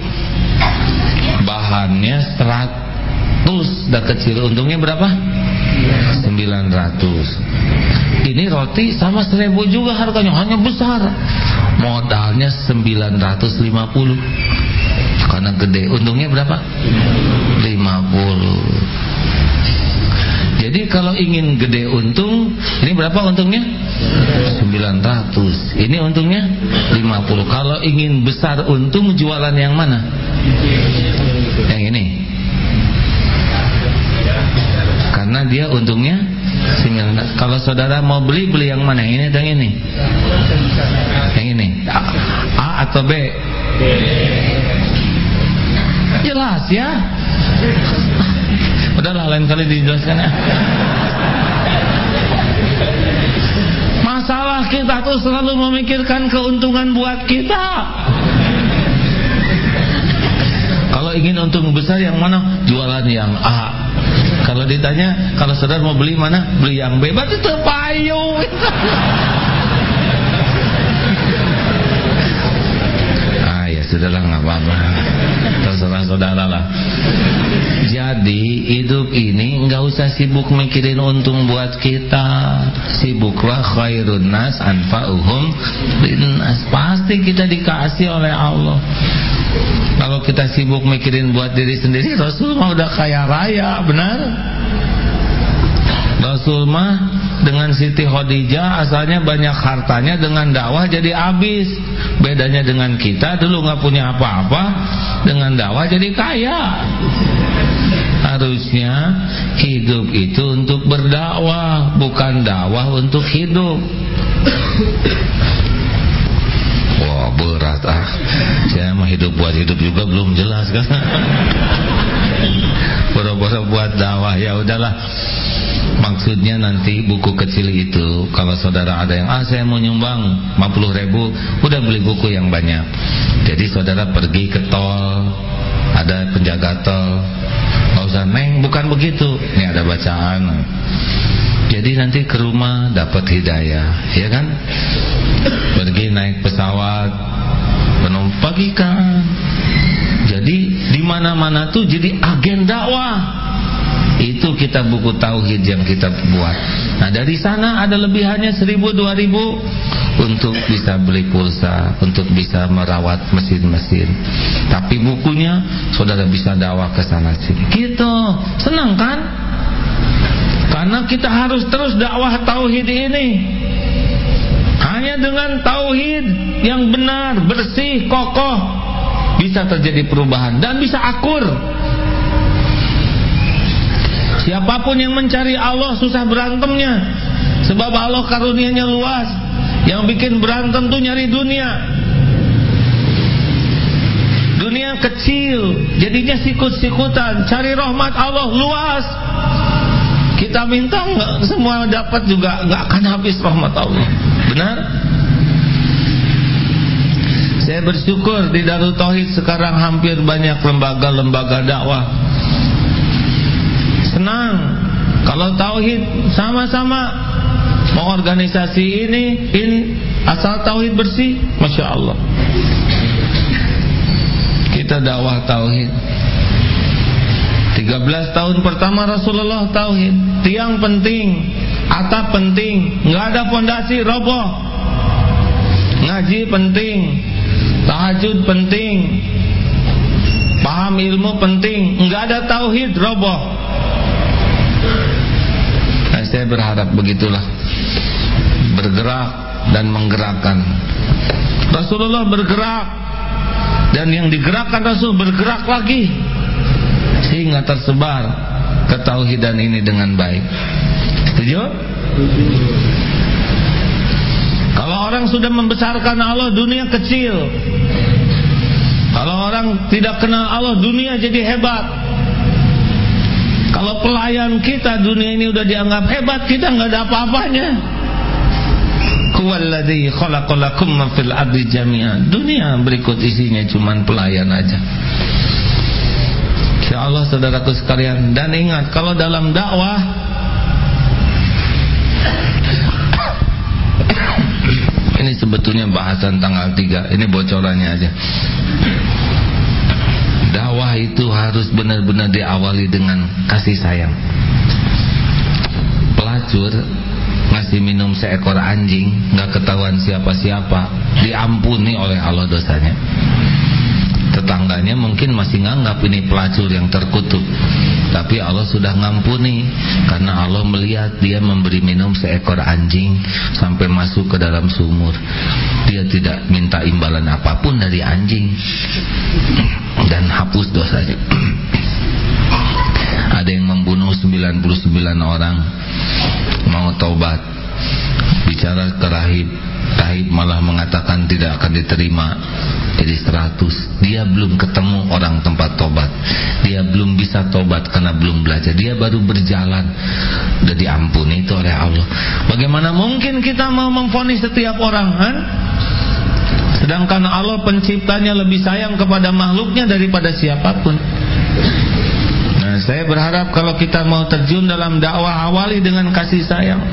Bahannya seratus. Dah kecil. Untungnya berapa? 900 ini roti sama 1000 juga harganya. Hanya besar. Modalnya 950 karena gede. Untungnya berapa jadi kalau ingin gede untung ini berapa untungnya 900 ini untungnya 50 kalau ingin besar untung jualan yang mana yang ini karena dia untungnya Kalau saudara mau beli beli yang mana? Ini atau yang ini? Yang ini. A, A atau B? Jelas ya. Udahlah lain kali dijelaskan ya. Masalah kita tuh selalu memikirkan keuntungan buat kita. Kalau ingin untung besar yang mana? Jualan yang A kalau ditanya, kalau saudara mau beli mana? Beli yang B. Berarti terpayung. Sudahlah nggak apa-apa. Terserah saudara lah. Jadi hidup ini nggak usah sibuk mikirin untung buat kita. Sibuklah khairun nas anfa'uhum linnas. Pasti kita dikasih oleh Allah. Kalau kita sibuk mikirin buat diri sendiri Rasul mah udah kaya raya Benar? Rasul mah dengan Siti Khadijah asalnya banyak hartanya dengan dakwah jadi habis. Bedanya dengan kita dulu nggak punya apa-apa, dengan dakwah jadi kaya. Harusnya hidup itu untuk berdakwah, bukan dakwah untuk hidup. Wah berat ah Saya mah hidup buat hidup juga belum jelas kan Boro-boro buat dakwah. Ya udahlah. Maksudnya nanti buku kecil itu Kalau saudara ada yang Ah saya mau nyumbang 50 ribu Udah beli buku yang banyak. Jadi saudara pergi ke tol Ada penjaga tol. Gak usah Neng bukan begitu. Ini ada bacaan. Jadi nanti ke rumah dapat hidayah, ya kan? Pergi naik pesawat, penumpang di mana-mana tuh jadi agen dakwah. Itu kita buku tauhid yang kita buat. Nah dari sana ada lebihannya seribu dua ribu untuk bisa beli pulsa, untuk bisa merawat mesin-mesin. Tapi bukunya saudara bisa dakwah ke sana sini. Gitu, senang kan? Karena kita harus terus dakwah tauhid ini. Hanya dengan tauhid yang benar, bersih, kokoh bisa terjadi perubahan dan bisa akur. Siapa pun yang mencari Allah susah berantemnya. Sebab Allah karunianya luas. Yang bikin berantem tuh nyari dunia. Dunia kecil, jadinya sikut-sikutan. Cari rahmat Allah luas. Kita minta nggak semua dapat juga nggak akan habis rahmat Allah. Benar? Saya bersyukur di Darul Tauhid sekarang hampir banyak lembaga-lembaga dakwah. Senang kalau tauhid sama-sama mau organisasi ini, ini asal tauhid bersih, masya Allah. Kita dakwah tauhid. 13 tahun pertama Rasulullah tauhid, tiang penting, atap penting, nggak ada fondasi roboh. Ngaji penting, Tahajud penting. Paham ilmu penting. Enggak ada tauhid roboh. Nah, Saya berharap begitulah. Bergerak dan menggerakkan. Rasulullah bergerak. Dan yang digerakkan Rasul bergerak lagi. Sehingga tersebar Ketauhidan ini dengan baik. Setuju? Kalau orang sudah membesarkan Allah dunia kecil. Kalau orang tidak kenal Allah dunia jadi hebat. Kalau pelayan kita dunia ini udah dianggap hebat Kita nggak ada apa-apanya. Huwaladzi khalaqalakum ma ardi jami'a Dunia berikut isinya cuman pelayan aja. Insya Allah saudaraku sekalian. Dan ingat kalau dalam dakwah Ini sebetulnya bahasan tanggal 3 Ini bocorannya aja. Dakwah itu harus benar-benar diawali dengan kasih sayang. Pelacur Ngasih minum seekor anjing Gak ketahuan siapa-siapa Diampuni oleh Allah dosanya Tetangganya mungkin masih nganggap ini pelacur yang terkutuk. Tapi Allah sudah ngampuni Karena Allah melihat dia memberi minum seekor anjing Sampai masuk ke dalam sumur. Dia tidak minta imbalan apa pun dari anjing Dan hapus dosanya. Ada yang membunuh 99 orang Mau taubat Bicara ke Rahib malah mengatakan tidak akan diterima. Jadi 100 dia belum ketemu orang tempat tobat. Dia belum bisa tobat karena belum belajar. Dia baru berjalan. Udah diampuni itu oleh Allah. Bagaimana mungkin kita mau memfonis setiap orang kan? sedangkan Allah penciptanya lebih sayang kepada makhluknya daripada siapa pun. Nah saya berharap kalau kita mau terjun dalam dakwah awali dengan kasih sayang.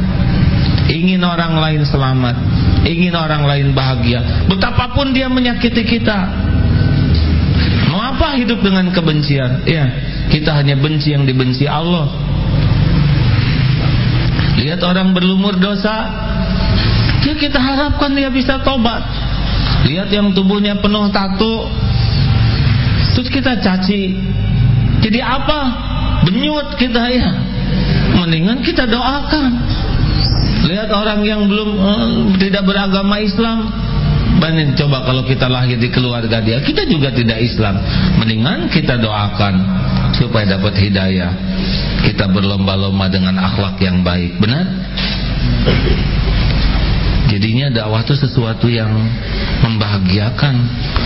Ingin orang lain selamat ingin orang lain bahagia. Betapapun dia menyakiti kita. Mau apa hidup dengan kebencian? Ya kita hanya benci yang dibenci Allah. Lihat orang berlumur dosa. Ya kita harapkan dia bisa tobat. Lihat yang tubuhnya penuh tato terus kita caci. Jadi apa? Benyut kita ya. Mendingan kita doakan Lihat orang yang belum uh, tidak beragama Islam. Banding coba kalau kita lahir di keluarga dia Kita juga tidak Islam. Mendingan kita doakan Supaya dapat hidayah. Kita berlomba-lomba dengan akhlak yang baik Benar? Jadinya dakwah itu sesuatu yang membahagiakan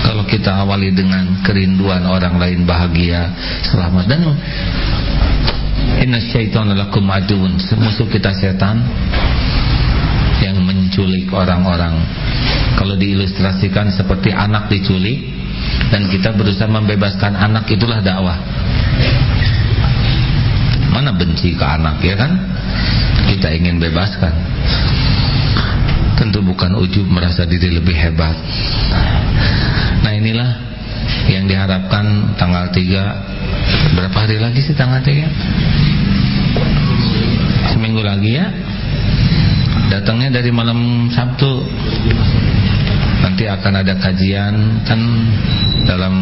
Kalau kita awali dengan kerinduan orang lain bahagia Selamat. Dan Inna syaitan lakum adun Musuh kita setan Yang menculik orang-orang. Kalau diilustrasikan seperti anak diculik Dan kita berusaha membebaskan anak Itulah dakwah. Mana benci ke anak ya kan? Kita ingin bebaskan. Tentu bukan ujub merasa diri lebih hebat. Nah inilah Yang diharapkan tanggal 3 Berapa hari lagi sih tanggal 3 seminggu lagi ya. Datangnya dari malam Sabtu. Nanti akan ada kajian kan dalam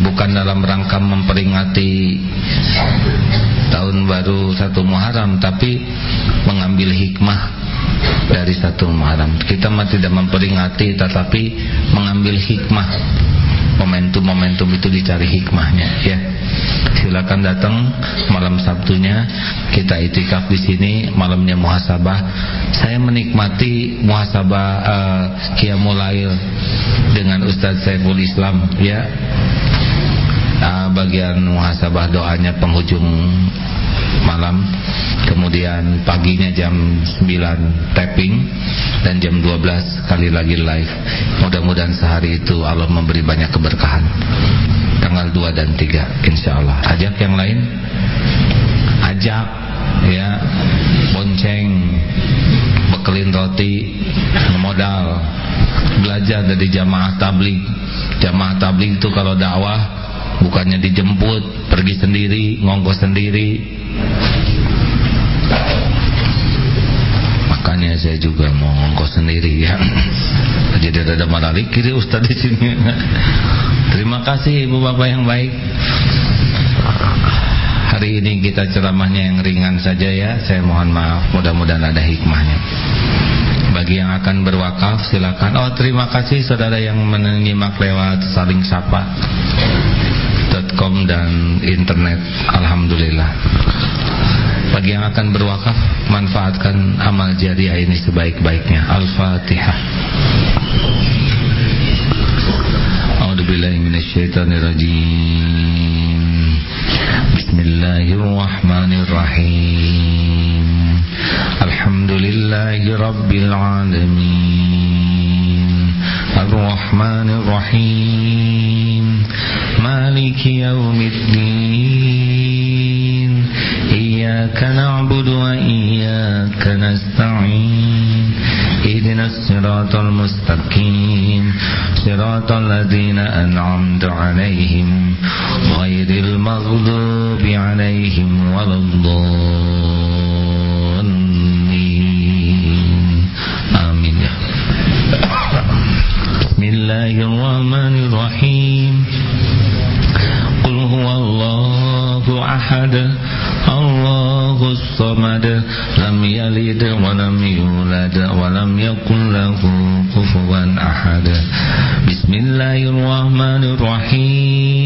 bukan dalam rangka memperingati tahun baru satu Muharram tapi mengambil hikmah dari satu Muharram. Kita mah tidak memperingati tetapi mengambil hikmah momentum-momentum itu dicari hikmahnya ya. Silakan datang malam Sabtunya kita itikaf di sini malamnya muhasabah. Saya menikmati muhasabah uh, dengan Ustadz Saiful Islam ya. Uh, bagian muhasabah doanya penghujung malam kemudian paginya jam 9 tapping dan jam 12 kali lagi live. Mudah-mudahan sehari itu Allah memberi banyak keberkahan. Tanggal 2 dan 3 insya Allah ajak yang lain? Ajak ya. Bonceng bekelin roti modal. Belajar dari jamaah tablik jamaah tablik itu kalau dakwah bukannya dijemput pergi sendiri ngongkos sendiri makanya saya juga mau ngongkos sendiri ya. Jadi ada maralik kiri Ustaz di sini. Terima kasih ibu bapak yang baik. Hari ini kita ceramahnya yang ringan saja ya. Saya mohon maaf mudah-mudahan ada hikmahnya. Bagi yang akan berwakaf silakan. Oh terima kasih saudara yang menyimak lewat saling sapa. Com dan internet. Alhamdulillah bagi yang akan berwakaf, manfaatkan amal jariah ini sebaik-baiknya. Al-Fatihah. A'udzubillahi minasyaitonirrajim. Bismillahirrahmanirrahim. Alhamdulillahi rabbil alamin. Ar-Rahmanir Maliki yaumiddin. إياك نعبد وإياك نستعين. اهدنا الصراط المستقيم. صراط الذين أنعمت عليهم. غير المغضوب عليهم ولا الضالين. آمين. بسم الله الرحمن الرحيم. قل هو الله أحد. الله الصمد لم يلد ولم يولد ولم يكن له كفوا أحد. بسم الله الرحمن الرحيم.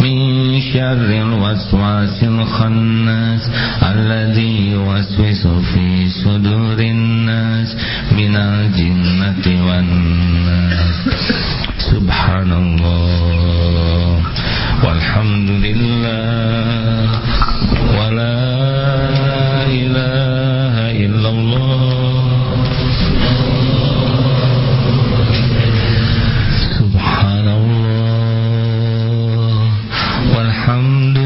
من شر الوسواس الخناس الذي يوسوس في صدور الناس من الجنة والناس. سبحان الله والحمد لله ولا إله والحمد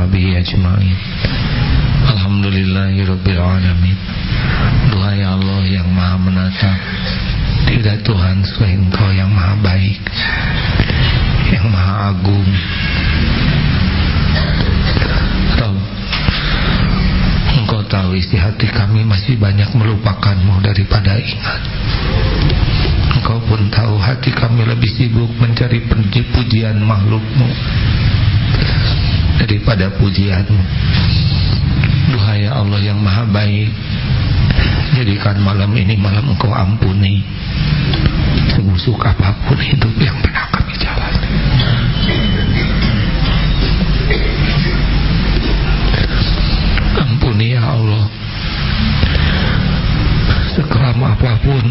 ashabihi ajma'in. Alhamdulillahi rabbil alamin. Duhai Allah yang Maha menata, tidak Tuhan selain Engkau yang Maha baik, yang Maha agung, Engkau tahu isi hati kami masih banyak melupakanmu daripada ingat Engkau pun tahu hati kami lebih sibuk mencari pujian makhlukmu Daripada pujianmu. Duhai Allah yang maha baik Jadikan malam ini malam engkau ampuni. Sebusuk apa pun hidup yang pernah kami jalani. Ampuni ya Allah. Sekelam apa pun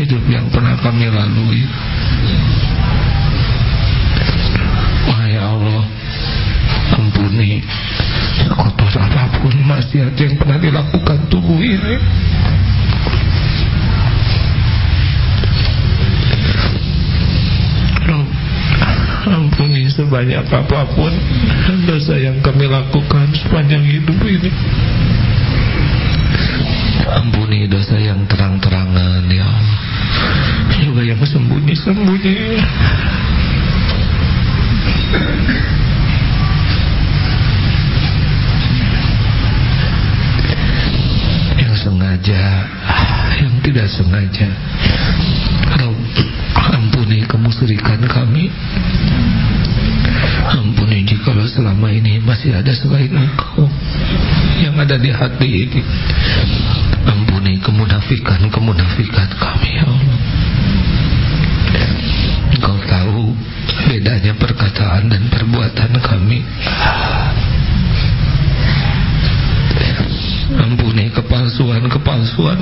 Hidup yang pernah kami lalui Ampuni Sekotor apa pun Maksiat yang pernah dilakukan tubuh ini Ampuni sebanyak apa pun dosa yang kami lakukan sepanjang hidup ini. Ampuni dosa yang terang-terangan ya Allah. Juga yang sembunyi-sembunyi. Sengaja, yang tidak sengaja. Ampuni kemusyrikan kami. Ampuni jika selama ini masih ada selain engkau. Yang ada di hati ini. Ampuni kemunafikan-kemunafikan kami ya Allah. Engkau tahu bedanya perkataan dan perbuatan kami Ampuni kepalsuan-kepalsuan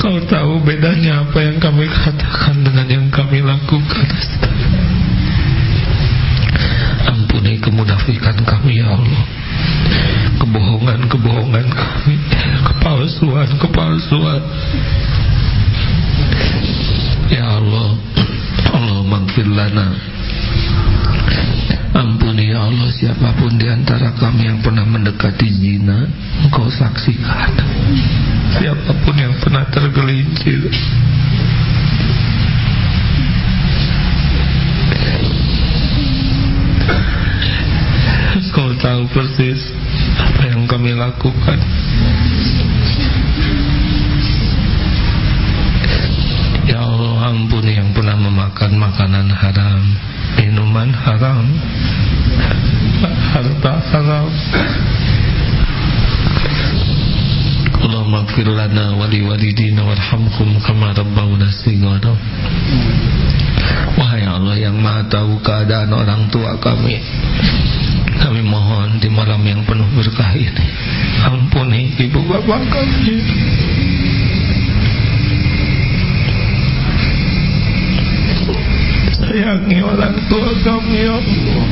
Kau tahu bedanya apa yang kami katakan dengan yang kami lakukan? Ampuni kemunafikan kami ya Allah. Kebohongan-kebohongan kami. Kepalsuan-kepalsuan Ya Allah Allah maghfir lana siapa pun di antara kami yang pernah mendekati zina Engkau saksikan. Siapa pun yang pernah tergelincir. Engkau tahu persis Apa yang kami lakukan. Ya Allah ampuni yang pernah memakan makanan haram Minuman haram harta haram. Allahumma gfir lana wali walidina warhamhum kama rabbawna sighara. Wahai Allah yang maha tahu keadaan orang tua kami Kami mohon di malam yang penuh berkah ini Ampuni ibu bapak kami. Sayangi orang tua kami ya Allah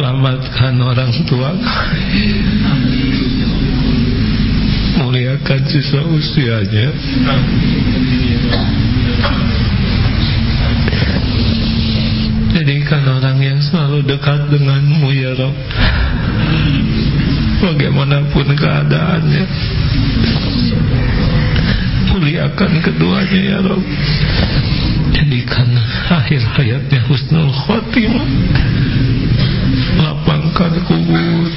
Selamatkan orang tua. Muliakan sisa usianya. Jadikan orang yang selalu dekat denganmu ya Rob. Bagaimanapun keadaannya. Muliakan keduanya ya Rob. Jadikan akhir hayatnya husnul khotimah Lapangkan kubur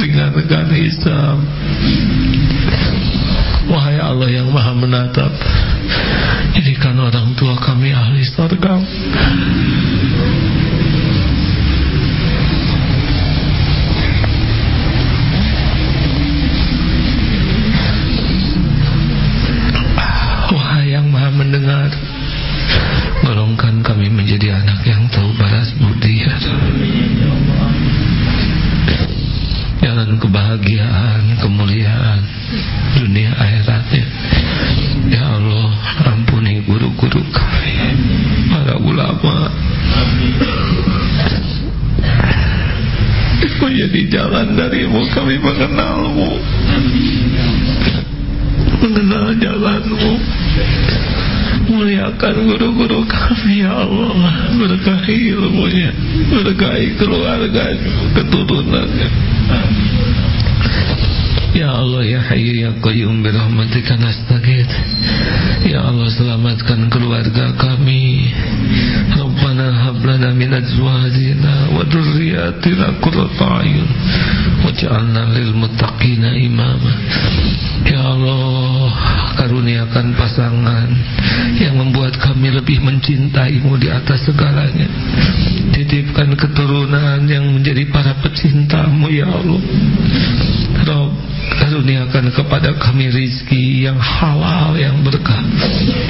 Ringankan hisab Wahai Allah yang maha menatap Jadikan orang tua kami ahli surga Menjadi jalan darimu kami mengenalmu. Mengenal jalanmu. Muliakan guru-guru kami ya Allah. Berkahi ilmunya. Berkahi keluarganya Keturunannya Ya Allah ya Hayyu ya Qayyum birahmatika nastagid Ya Allah selamatkan keluarga kami. Rabbana hablana min azwajina wa dhurriyyatina qurrata a'yun. Waj'alna lil muttaqina imama. Ya Allah karuniakan pasangan yang membuat kami lebih mencintaimu di atas segalanya. Titipkan keturunan yang menjadi para pecintamu ya Allah. Rob karuniakan kepada kami rizki yang halal yang berkah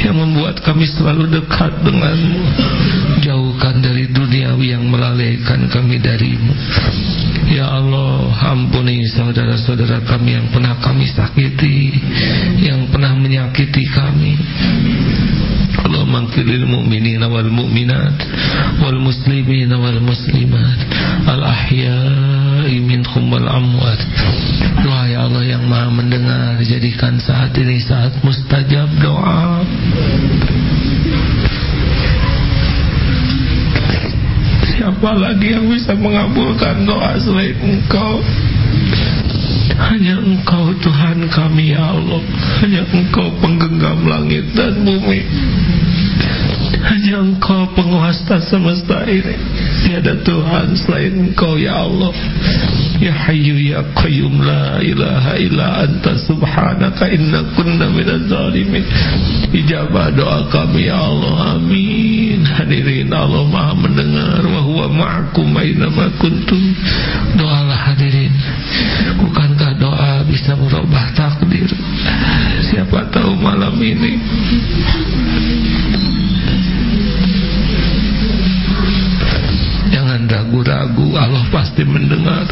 yang membuat kami selalu dekat denganmu. Jauhkan dari duniawi yang melalaikan kami darimu. Ya Allah ampuni saudara-saudara kami yang pernah kami sakiti yang pernah menyakiti kami. Mu'minina wal mu'minat wal muslimina wal muslimat al ahya'i minhum wal amwat. Ya Allah yang maha mendengar Jadikan saat ini saat mustajab doa. Siapa lagi yang bisa mengabulkan doa selain engkau? Hanya engkau Tuhan kami ya Allah. Hanya engkau penggenggam langit dan bumi Hanya engkau penguasa semesta ini. Tiada Tuhan selain engkau ya Allah. Ya Hayyu Ya Qayyum La ilaha illa anta subhanaka inna kunna minaz zalimin. Ijabah doa kami ya Allah. Amin. Hadirin Allah maha mendengar. Wa huwa ma'akum Aynama kuntum. Doalah hadirin. Bukankah doa bisa merubah takdir? Siapa tahu malam ini ragu-ragu Allah pasti mendengar.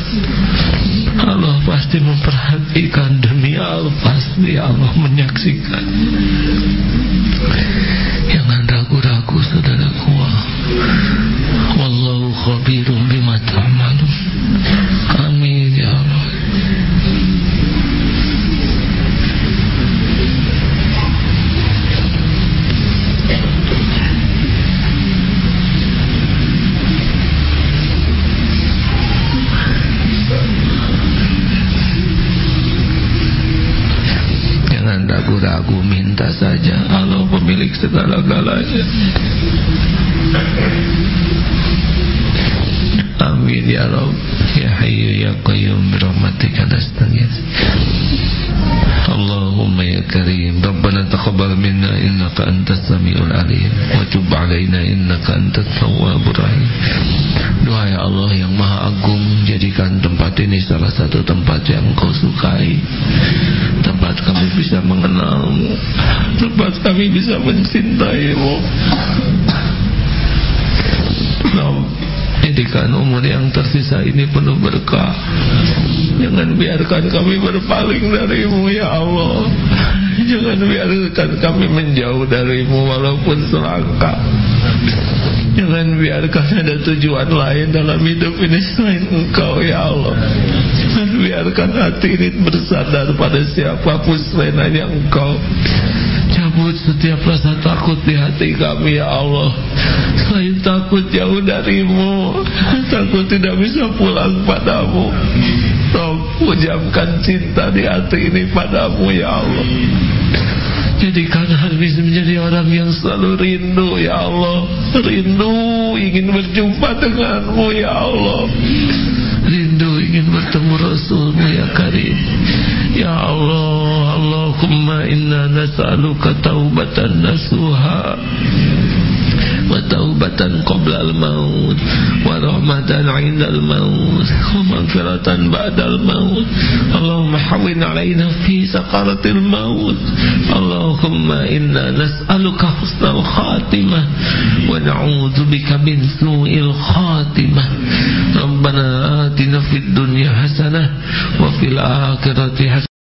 Allah pasti memperhatikan. Demi Allah pasti Allah menyaksikan kita saja. Allah pemilik segala-galanya. Amin ya Rabb. Ya Hayyu ya Qayyum Rahmatika nastaghiith Allahumma ya Karim Rabbana taqabbal minna innaka antas samiul alim. Wa tub alaina innaka antat tawwabur rahim. Doa ya Allah yang Maha Agung jadikan tempat ini salah satu tempat yang Engkau sukai. Tempat kami bisa mengenalmu. Tempat kami bisa mencintaimu Jadikan umur yang tersisa ini penuh berkah. Jangan biarkan kami berpaling darimu ya Allah. Jangan biarkan kami menjauh darimu walaupun selangkah. Jangan biarkan ada tujuan lain dalam hidup ini selain engkau ya Allah biarkan hati ini bersandar pada siapa pun selain hanya engkau. Cabut setiap rasa takut di hati kami ya Allah. Selain takut jauh darimu Takut tidak bisa pulang padamu. Tolong pujamkan cinta di hati ini padamu ya Allah. Jadikan Hafiz menjadi orang yang selalu rindu ya Allah. Rindu ingin berjumpa denganmu ya Allah ingin bertemu Rasulmu ya Karim. Ya Allah Allahumma inna nas'aluka taubatan nasuha wa taubatan qabla al-maut wa rahmatan 'inda al-maut wa maghfiratan ba'da al-maut. Allahumma hawwin 'alaina fi sakaratil maut. Allahumma inna nas'aluka husnal khatimah wa na'udzu bika min su'il khatimah. Rabbana atina fid dunya hasanah wa fil akhirati hasanah.